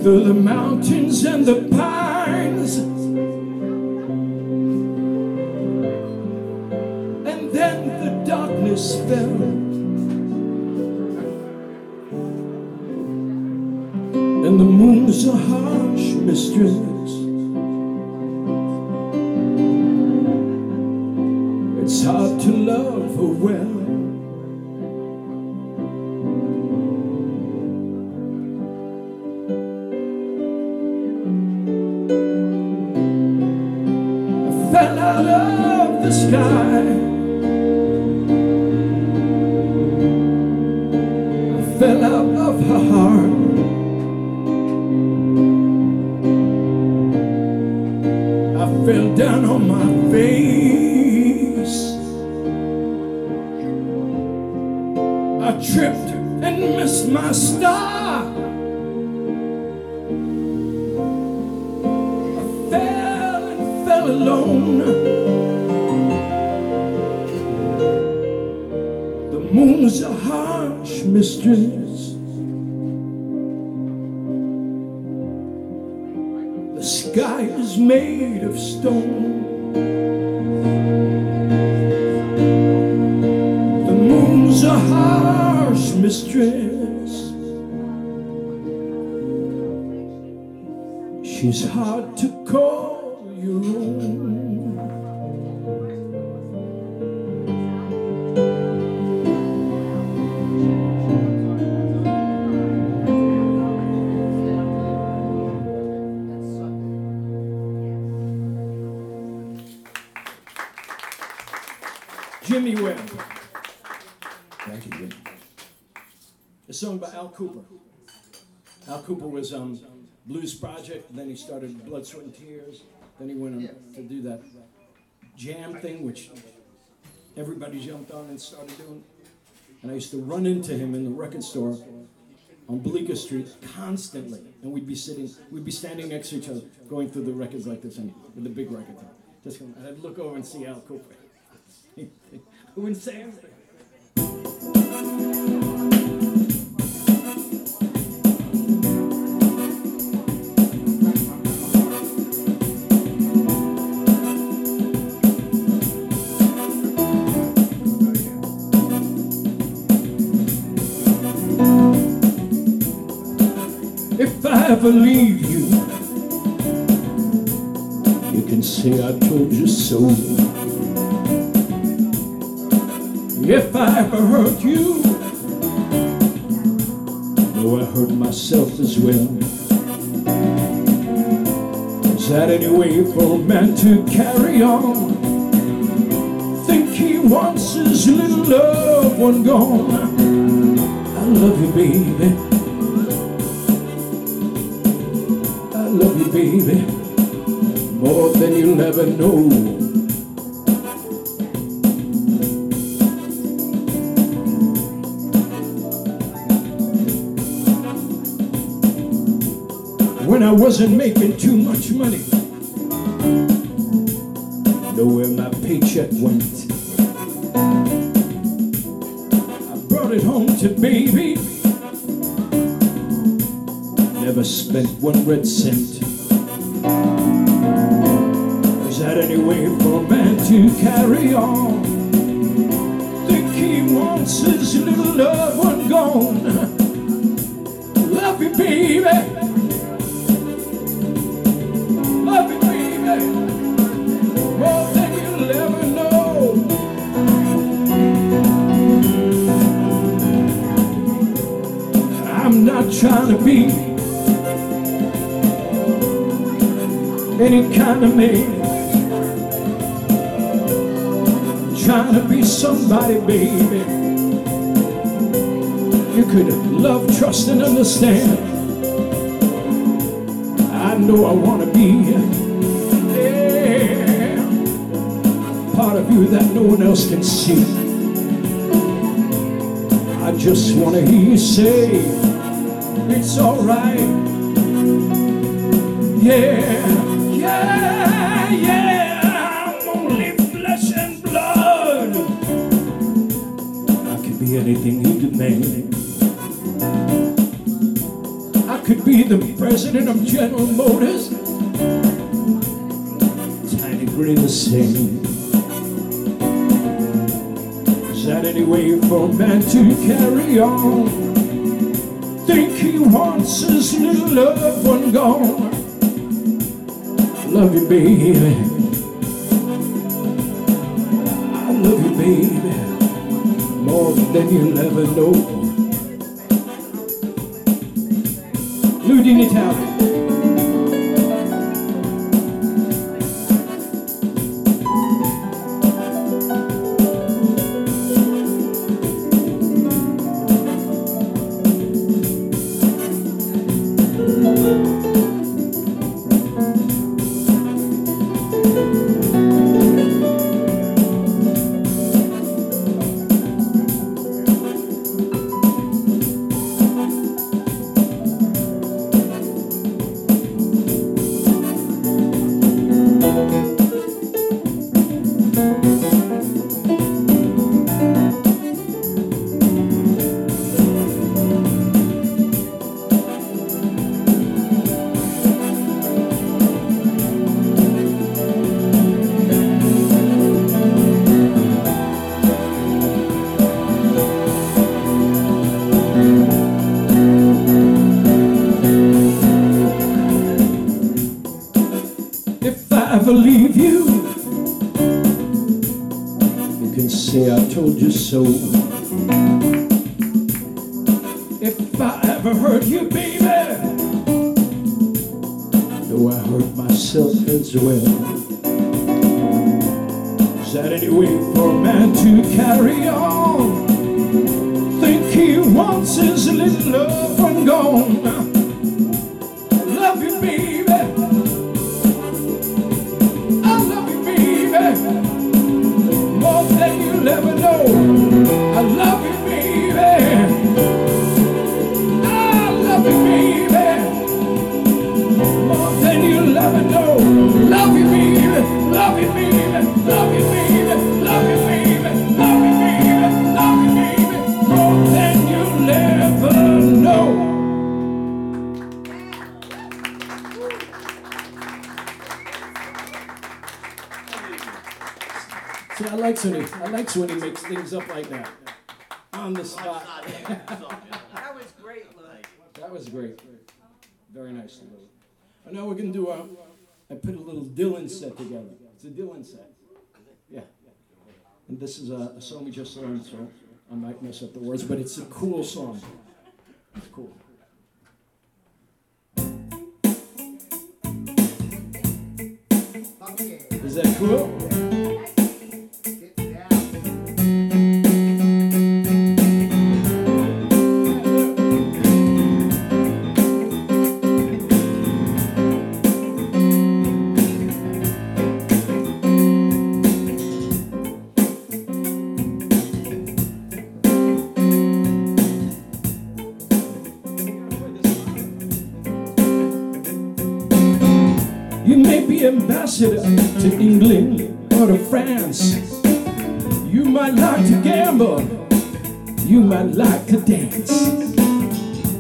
Through the mountains and the pines. And then the darkness fell. And the moon's a harsh mistress. Kooper. Al Kooper was um, Blues Project, then he started Blood, Sweat, and Tears. Then he went on to do that jam thing, which everybody jumped on and started doing. And I used to run into him in the record store on Bleecker Street constantly, and we'd be sitting, we'd be standing next to each other, going through the records like this, and with the big record thing. Just, going- and I'd look over and see Al Kooper. [laughs] Who wouldn't say anything? I ever leave you, you can say I told you so. If I ever hurt you, know I hurt myself as well. Is that any way for a man to carry on? Think he wants his little loved one gone. I love you, baby. You'll ever know. When I wasn't making too much money, know where my paycheck went. I brought it home to baby never spent one red cent. Any kind of man. Trying to be somebody, baby. You could love, trust, and understand. I know I want to be yeah, part of you that no one else can see. I just want to hear you say it's alright. Yeah, Could anything you demand. I could be the president of General Motors. Tiny grain of sand. Is that any way for man to carry on? Think he wants his little loved one gone. Love you, baby. Than you'll ever know. Very nice, Lou. And now we're gonna do a, I put a little Dylan set together. It's a Dylan set. Yeah. And this is a, a song we just learned, so I might mess up the words, but it's a cool song. It's cool. Is that cool? You may be ambassador to England or to France. You might like to gamble. You might like to dance.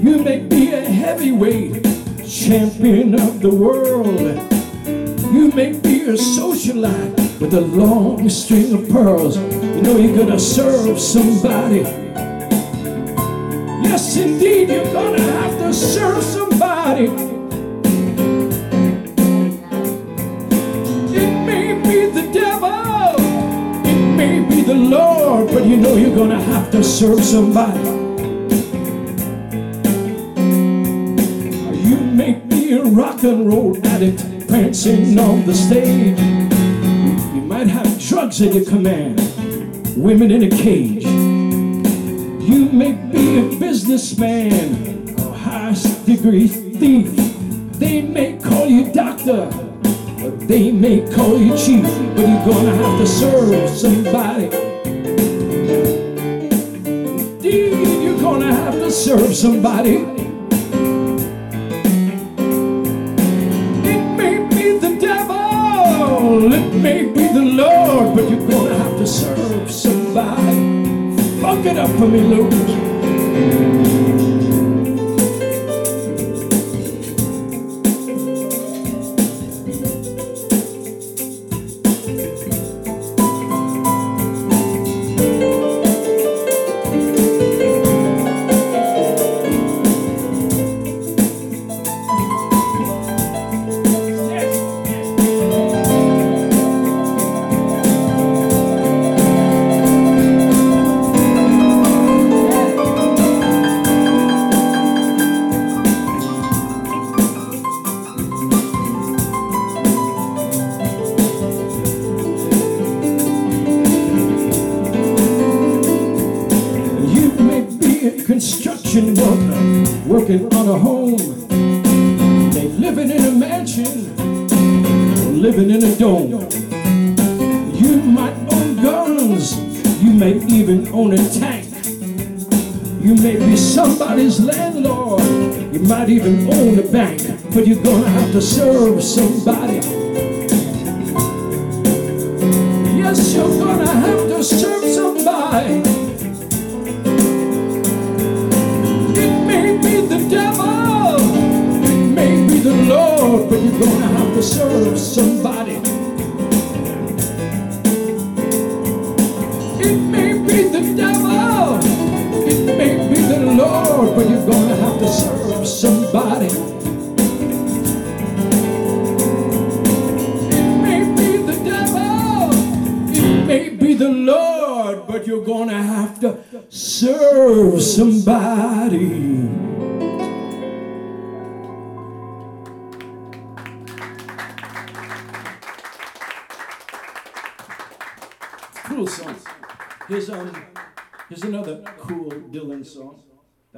You may be a heavyweight champion of the world. You may be a socialite with a long string of pearls. You know you're gonna serve somebody. Yes, indeed, you're gonna have to serve somebody. The Lord, but you know you're gonna have to serve somebody. You may be a rock and roll addict prancing on the stage. You might have drugs at your command, women in a cage. You may be a businessman, a high degree thief. They may call you doctor, they may call you chief. But you're gonna have to serve somebody. Indeed, you're gonna have to serve somebody. It may be the devil, it may be the Lord, but you're gonna have to serve somebody. Funk it up for me, Luke.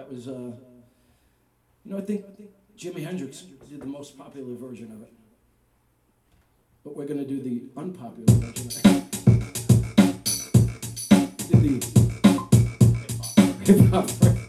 That was uh, you know I think Jimi Hendrix did the most popular version of it, but we're gonna do the unpopular version. [laughs] Did the hip hop. version.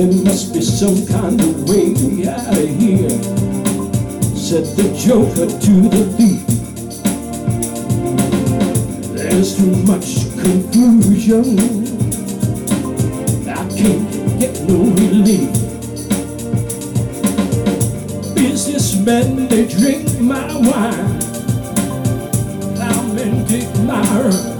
There must be some kind of way out of here. Said the joker to the thief. There's too much confusion. I can't get no relief. Businessmen, they drink my wine. Plowmen dig my earth.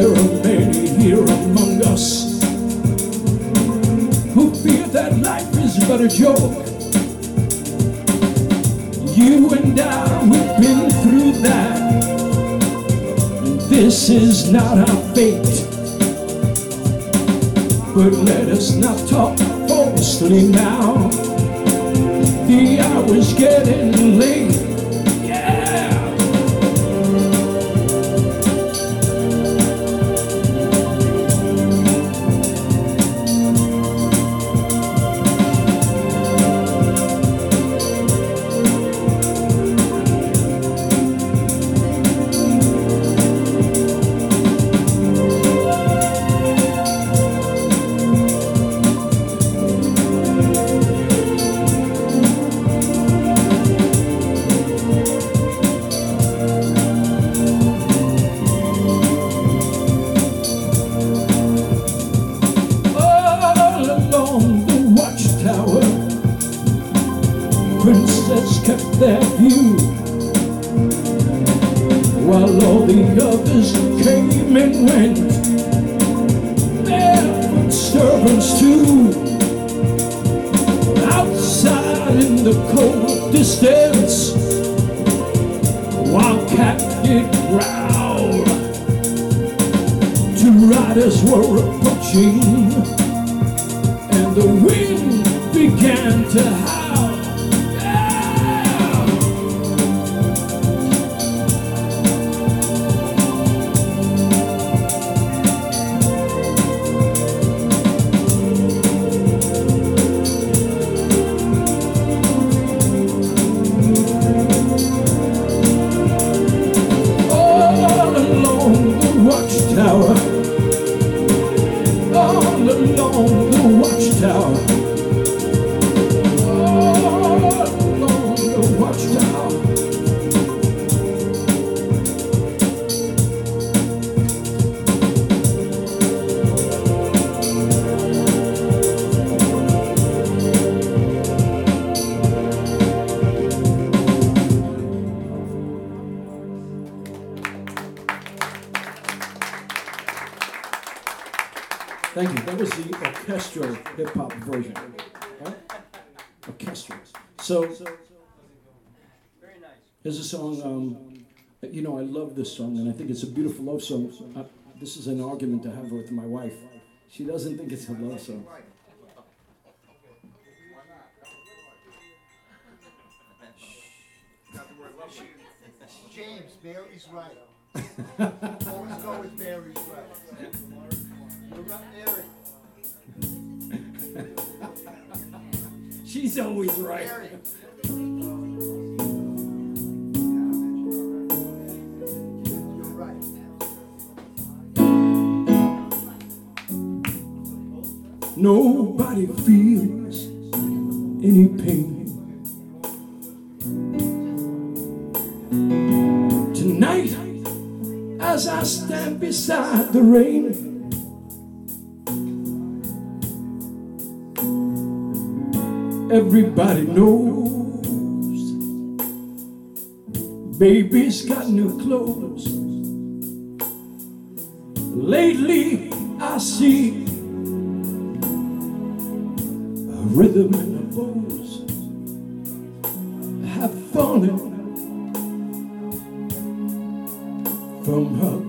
There are many here among us who fear that life is but a joke. You and I, we've been through that. This is not our fate. But let us not talk falsely now. The hour's getting late. Nice. a song. Um, you know, I love this song, and I think it's a beautiful love song. Uh, this is an argument to have with my wife. She doesn't think it's a love song. James, Mary's right. [laughs] Always go with Mary's right. Mary. She's always right. Nobody feels any pain. Tonight, as I stand beside the rain, everybody knows baby's got new clothes. Lately, I see rhythm and a bows have fallen from her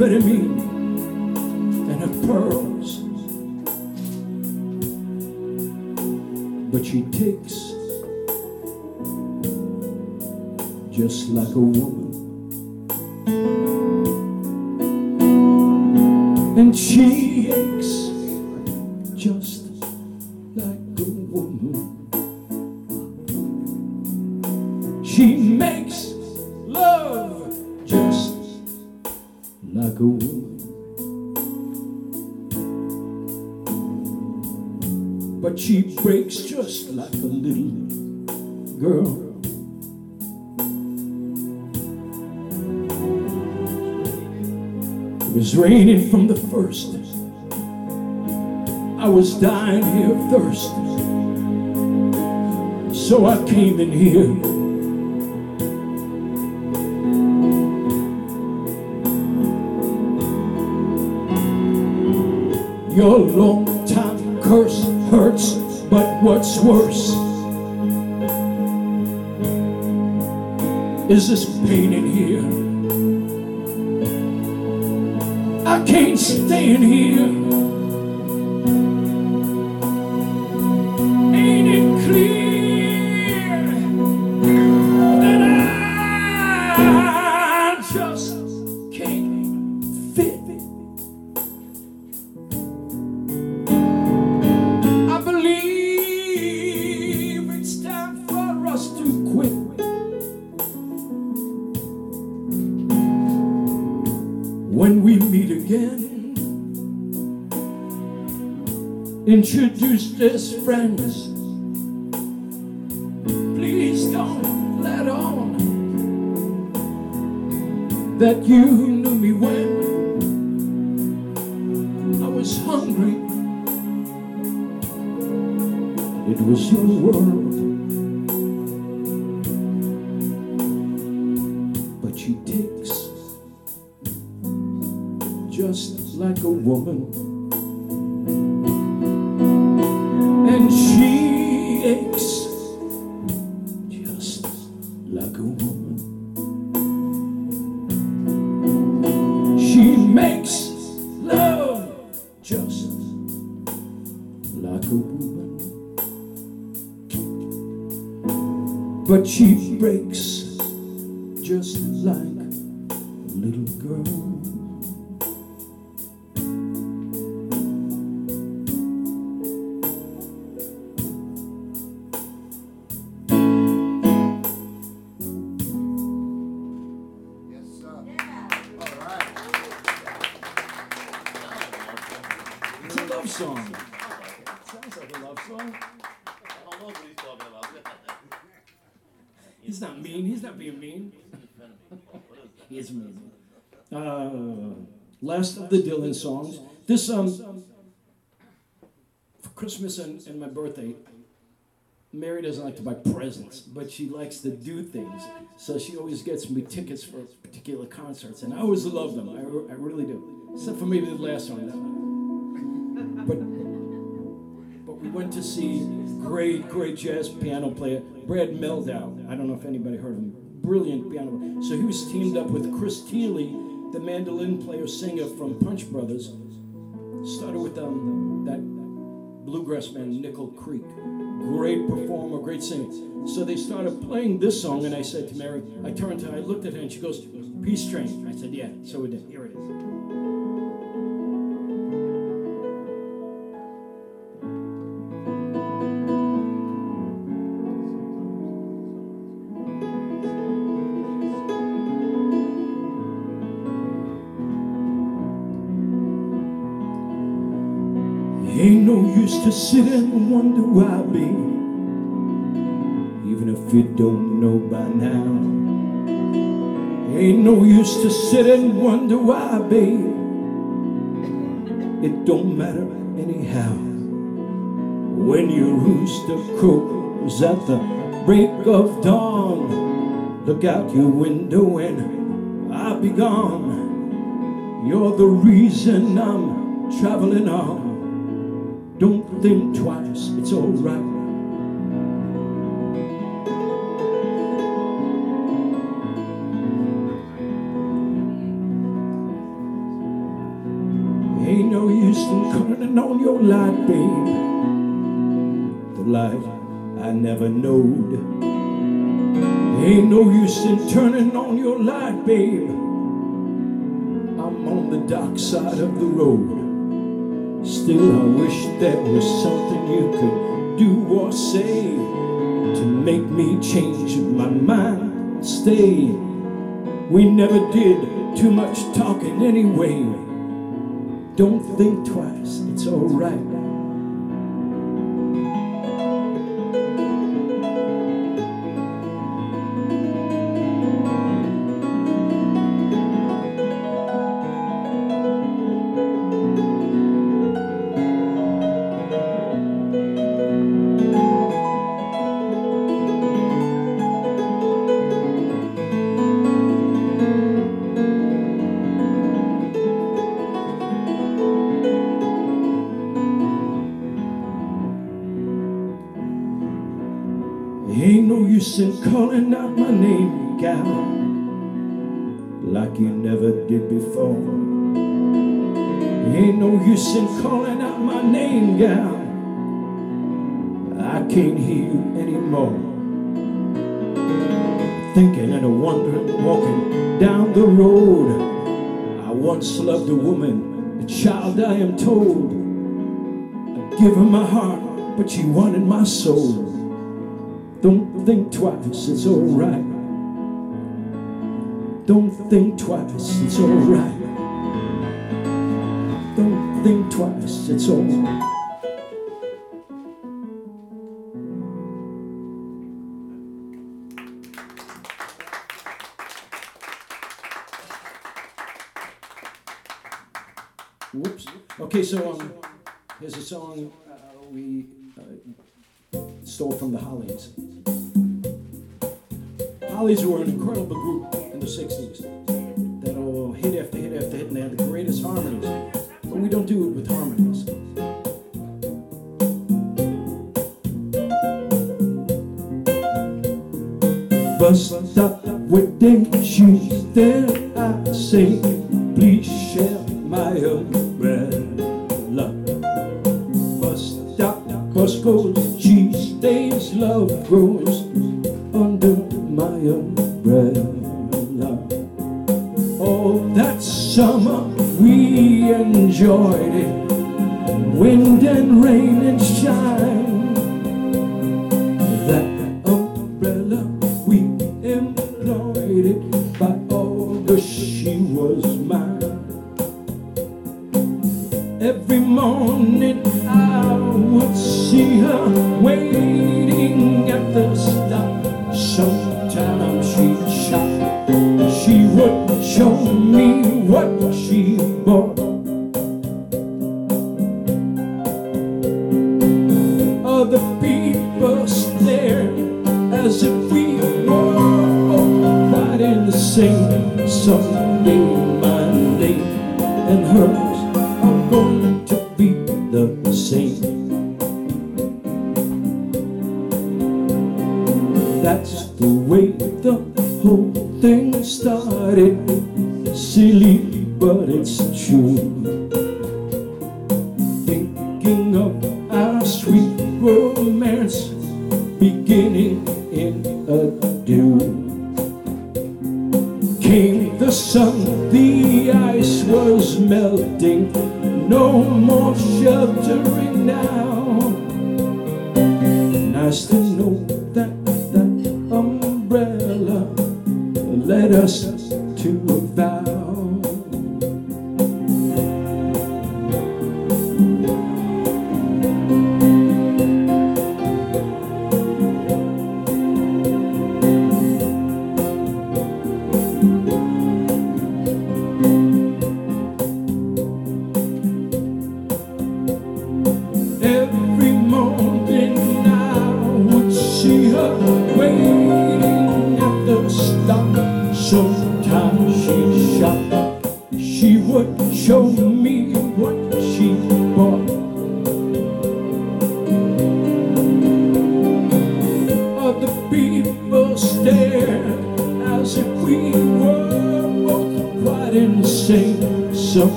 her amphetamine, and her pearls. But she takes just like a woman. It was raining from the first. I was dying here of thirst. So I came in here. Your long time curse hurts, but what's worse is this pain in here. I can't stand here. Friends. Please don't let on that you knew me when I was hungry. It was your world. But she takes just like a woman. Breaks last of the Dylan songs. This um for Christmas and, and my birthday. Mary doesn't like to buy presents, but she likes to do things. So she always gets me tickets for particular concerts, and I always love them. I, I really do. Except for maybe the last one. But but we went to see great, great jazz piano player Brad Mehldau. I don't know if anybody heard of him. Brilliant piano. So he was teamed up with Chris Thile, the mandolin player singer from Punch Brothers. Started with um, that bluegrass band Nickel Creek. Great performer, great singer. So they started playing this song, and I said to Mary, I turned to her, I looked at her, and she goes, Peace Train. I said, Yeah. So we did. Here it is. No use to sit and wonder why, babe. Even if you don't know by now. Ain't no use to sit and wonder why, babe. It don't matter anyhow. When your rooster crows at the break of dawn, look out your window and I'll be gone. You're the reason I'm traveling on. Think twice, it's alright. Ain't no use in turning on your light, babe. The light I never knowed. Ain't no use in turning on your light, babe. I'm on the dark side of the road. Still, I wish there was something you could do or say to make me change my mind. Stay. We never did too much talking anyway. Don't think twice, it's alright. Use in calling out my name, gal. I can't hear you anymore. Thinking and wondering, walking down the road. I once loved a woman, a child I am told. I'd give her my heart, but she wanted my soul. Don't think twice, it's alright. Don't think twice, it's alright. Think twice, it's all. Whoops. Okay, so um, here's a song uh, we uh, stole from the Hollies. Hollies were an incredible group in the 60s that all hit after hit after hit, and they had the greatest harmonies. We don't do it with harmonies. Bus stop waiting shoes, there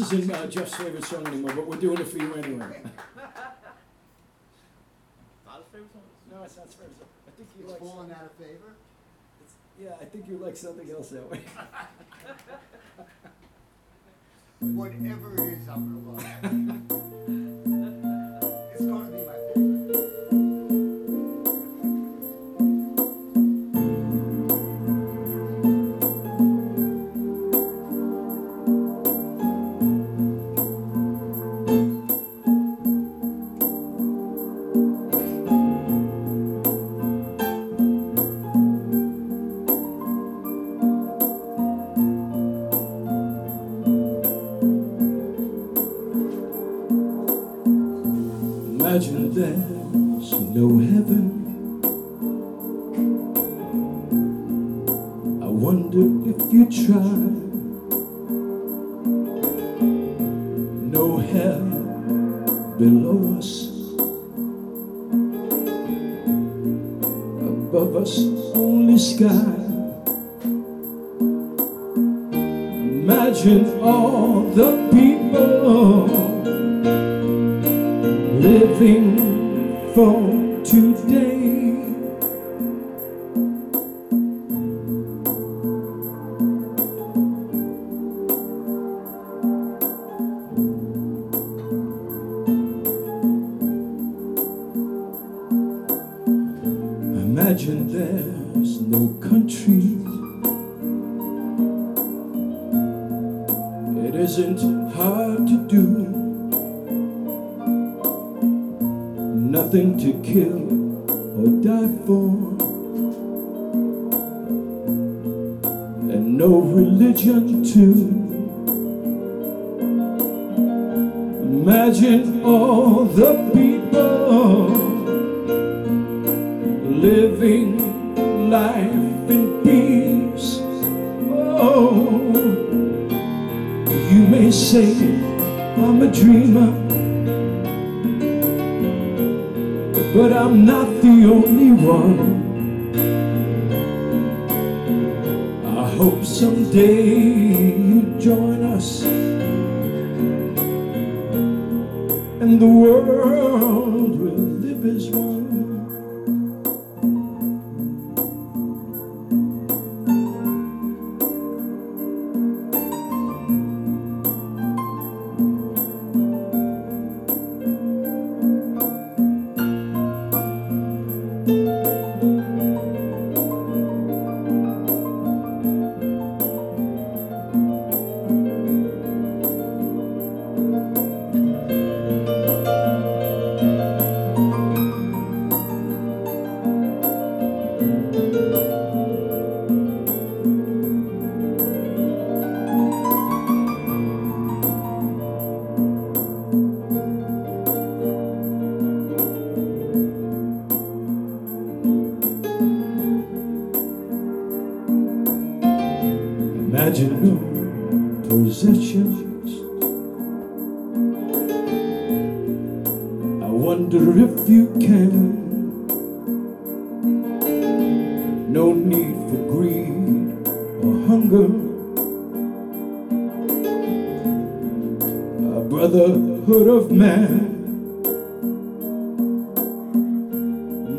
isn't uh, Jeff's favorite song anymore, but we're doing it for you anyway. [laughs] Not his favorite song? No, it's not his favorite song. I think he It's likes. out of favor? it's- Yeah, I think you like something else that way. [laughs] Whatever it is, I'm gonna love. [laughs]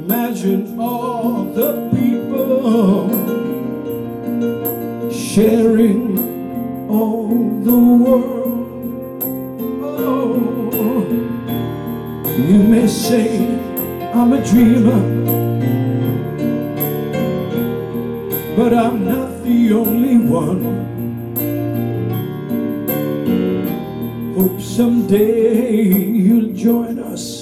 Imagine all the people sharing all the world. Oh, you may say I'm a dreamer, but I'm not the only one. Hope someday you'll join us,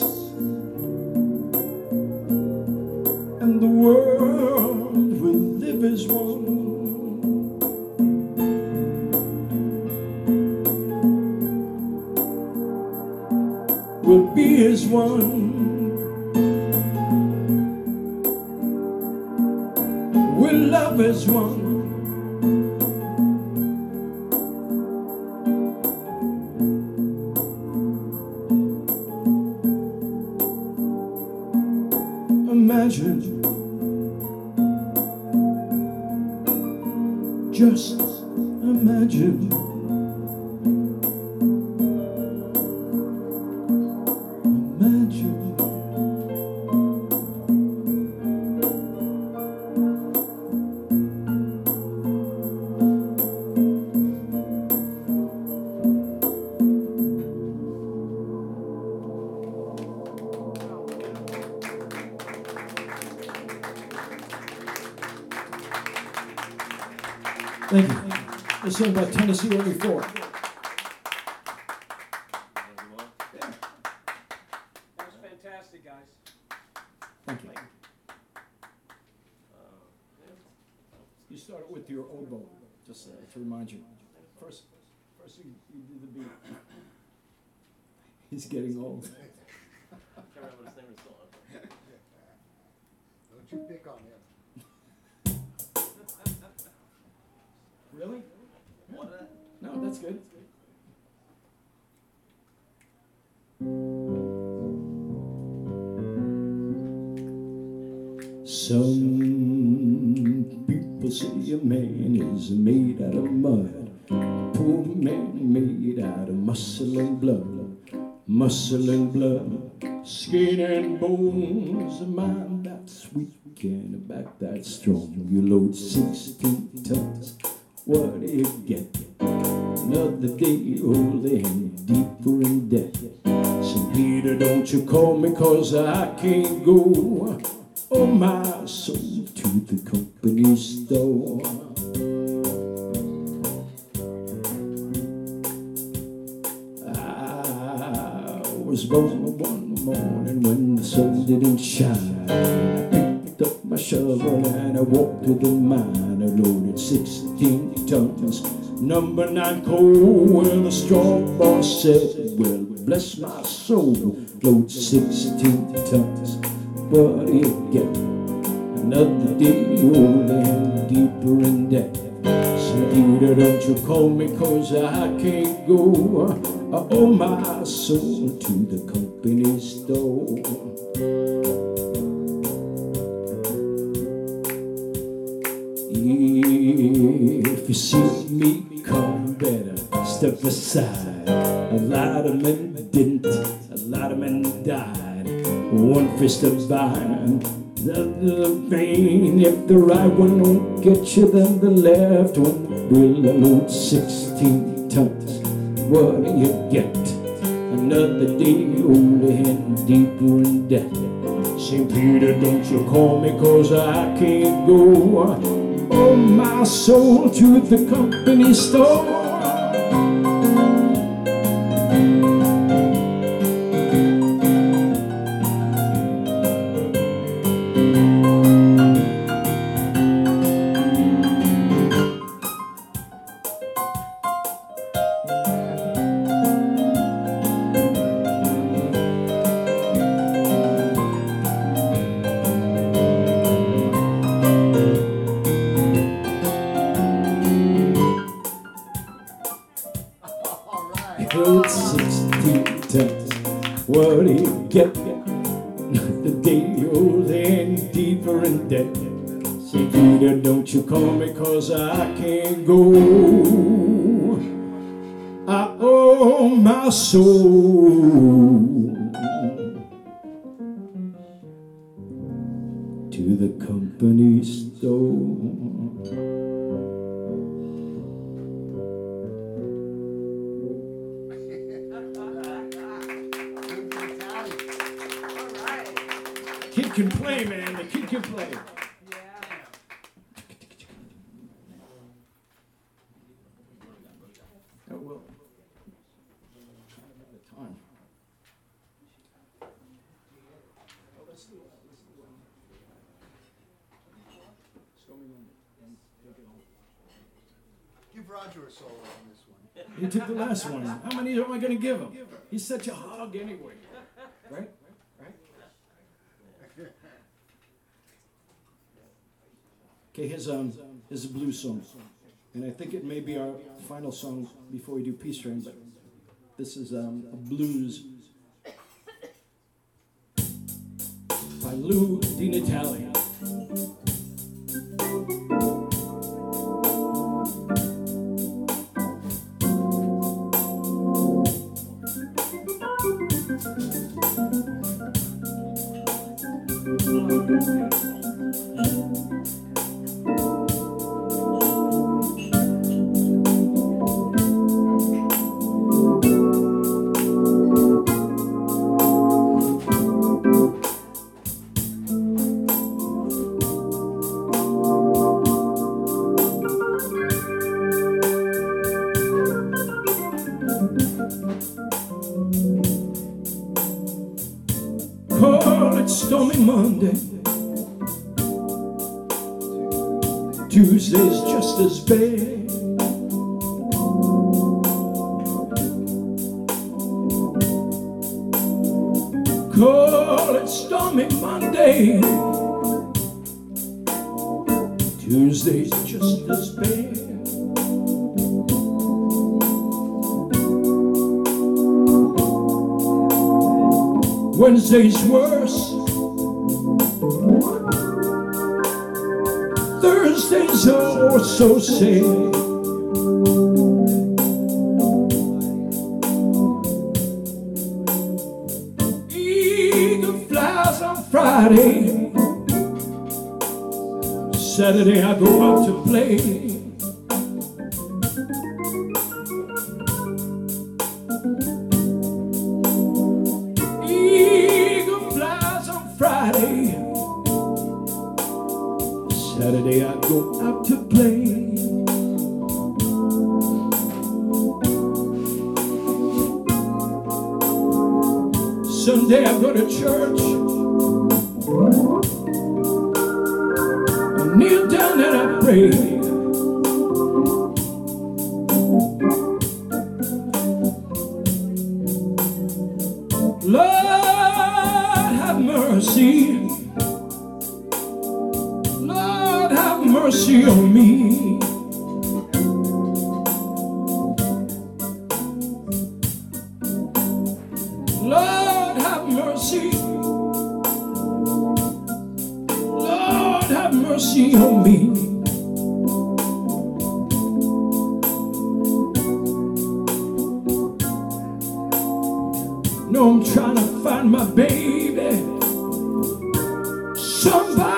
He's getting old. Can't remember his [laughs] name or song. Don't you pick on him. Really? What of? No, that's good. Some people say a man is made out of mud. A poor man made out of muscle and blood. Muscle and blood, skin and bones. A mind that's weak and a back that's strong. You load 16 tons. What do you get? Another day and deeper in debt. St. Peter, don't you call me cause I can't go. oh my soul to the company store. Born one morning when the sun didn't shine. I picked up my shovel and I walked to the mine. I loaded 16 tons, number nine coal. Where the straw boss said, Well, bless my soul, load 16 tons. You get? Another day older and deeper in debt. St. Peter, don't you call me cause I can't go. I owe my soul to the company store. If you see me come better, step aside. A lot of men didn't, a lot of men died. One fist of iron, the other vein. If the right one don't get you, then the left one will load 16 tons. What do you get? Another day older and deeper in debt. St. Peter, don't you call me cause I can't go. Oh, my soul to the company store. Go. I owe my soul a solo on this one. He took the last one. How many am I going to give him? He's such a hog anyway. Right? Right? Okay, his, um here's a blues song. And I think it may be our final song before we do Peace Train, but this is um, a blues by Lou Di Natale. Wednesday's worse. Thursday's oh so sad. Mercy on me. No, I'm trying to find my baby. Somebody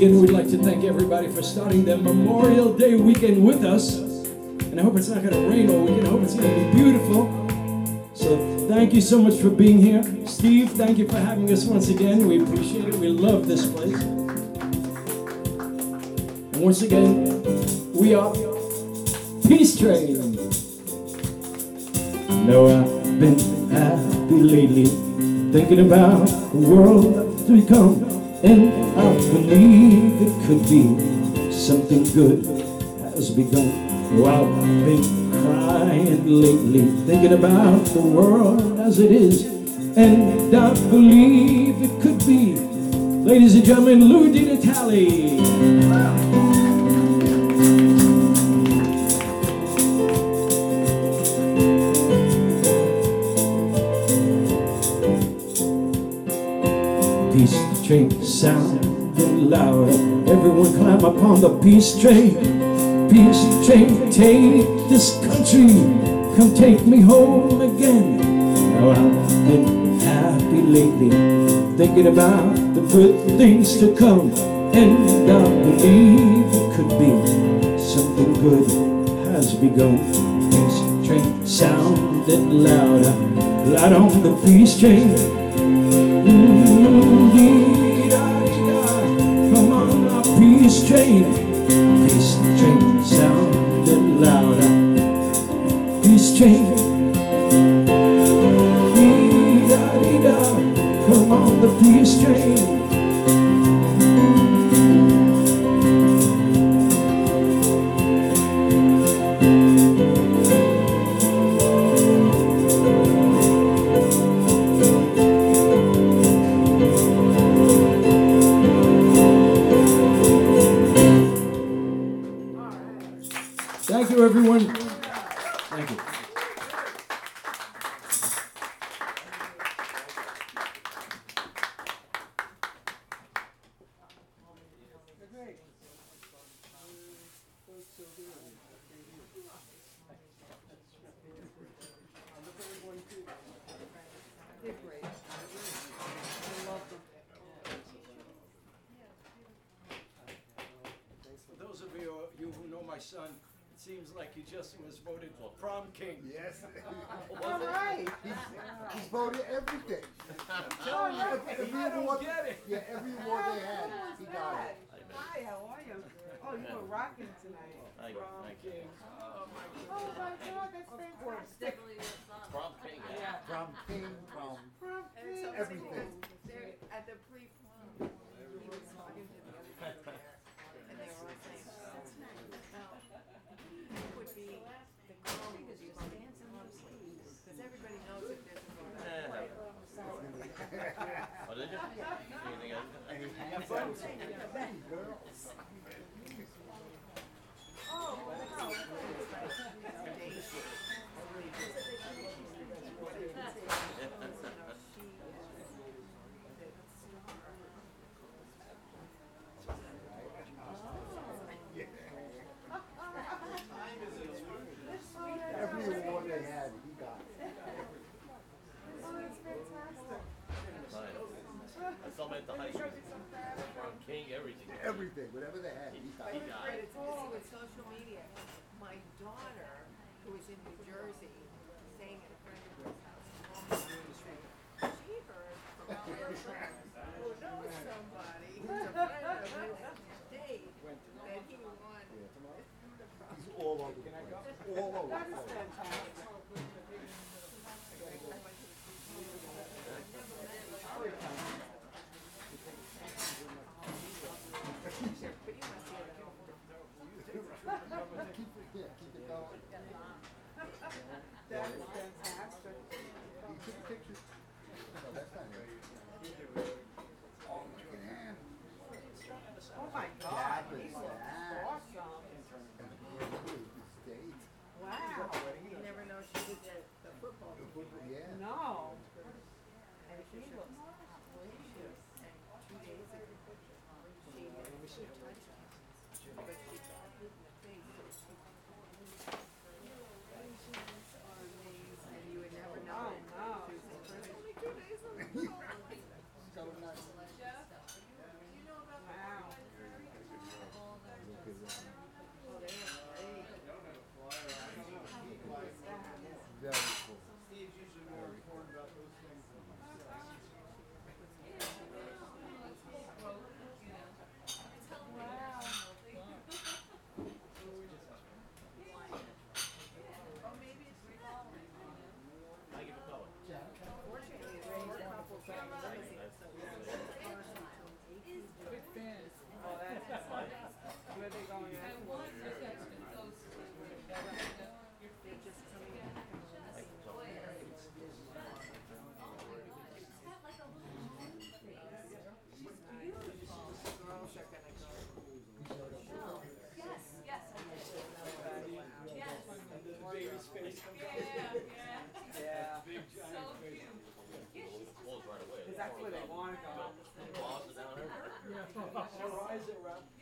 again, we'd like to thank everybody for starting their Memorial Day weekend with us. And I hope it's not going to rain all weekend. I hope it's going to be beautiful. So, thank you so much for being here. Steve, thank you for having us once again. We appreciate it. We love this place. And once again, we are Peace Train. No, I've been happy lately, thinking about the world to become. And I believe it could be something good has begun. Oh, I've been crying lately, thinking about the world as it is, and I believe it could be. Ladies and gentlemen, Louis Di Natale. Train sounding louder. Everyone climb upon the peace train. Peace train, take this country. Come take me home again. Now I've been happy lately, thinking about the good things to come. And I believe it could be something good has begun. Peace train sounding louder, loud on the peace train. Voted everything. [laughs] Oh, you're- Every I don't award- get it. Yeah, every award they [laughs] had, he got it. Hi, how are you? Oh, you were rocking tonight. Oh, thank you, Prom thank you. king. Oh, my Oh my God, that's It's fantastic. definitely your son. Prom king, yeah. Yeah. Prom king, prom, Prom And it's so king. Everything. because they're at the pre-prom, he was talking to the other people there, and they were all saying, that's nice. Now, it would be, the girl would be dancing on sleeves, because everybody knows that there's a girl. Eh, Oh, did you? Anything else? and he had those girls. Every award they had, he got it. Nice. I saw him at the high school. Prom king, everything. Whatever they had, they want to go. Horizon route.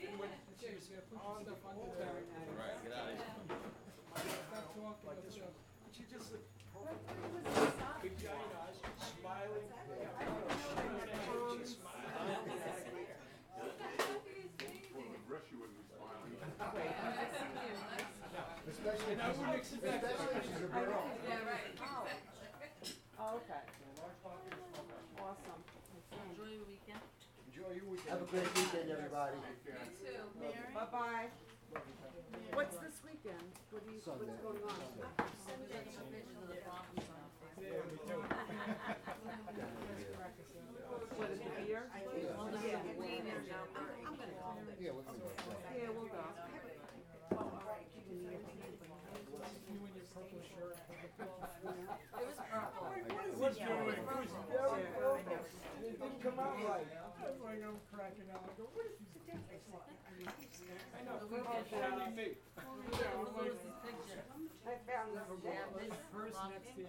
down. This first next to you.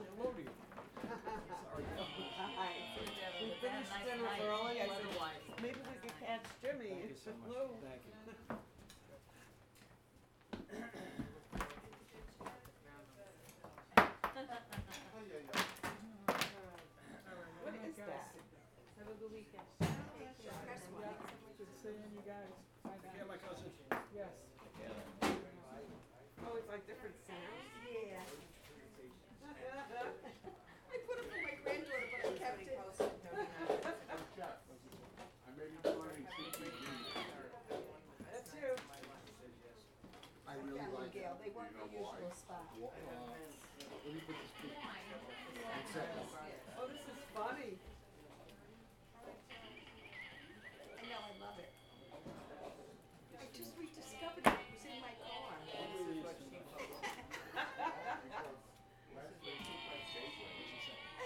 say hello to you. Hi. We finished dinner early, I said, maybe we could catch Jimmy. Thank you so much. Thank you. [laughs] What is that? Have a good weekend. Saying you guys. usual spot. Let me put this. Exactly.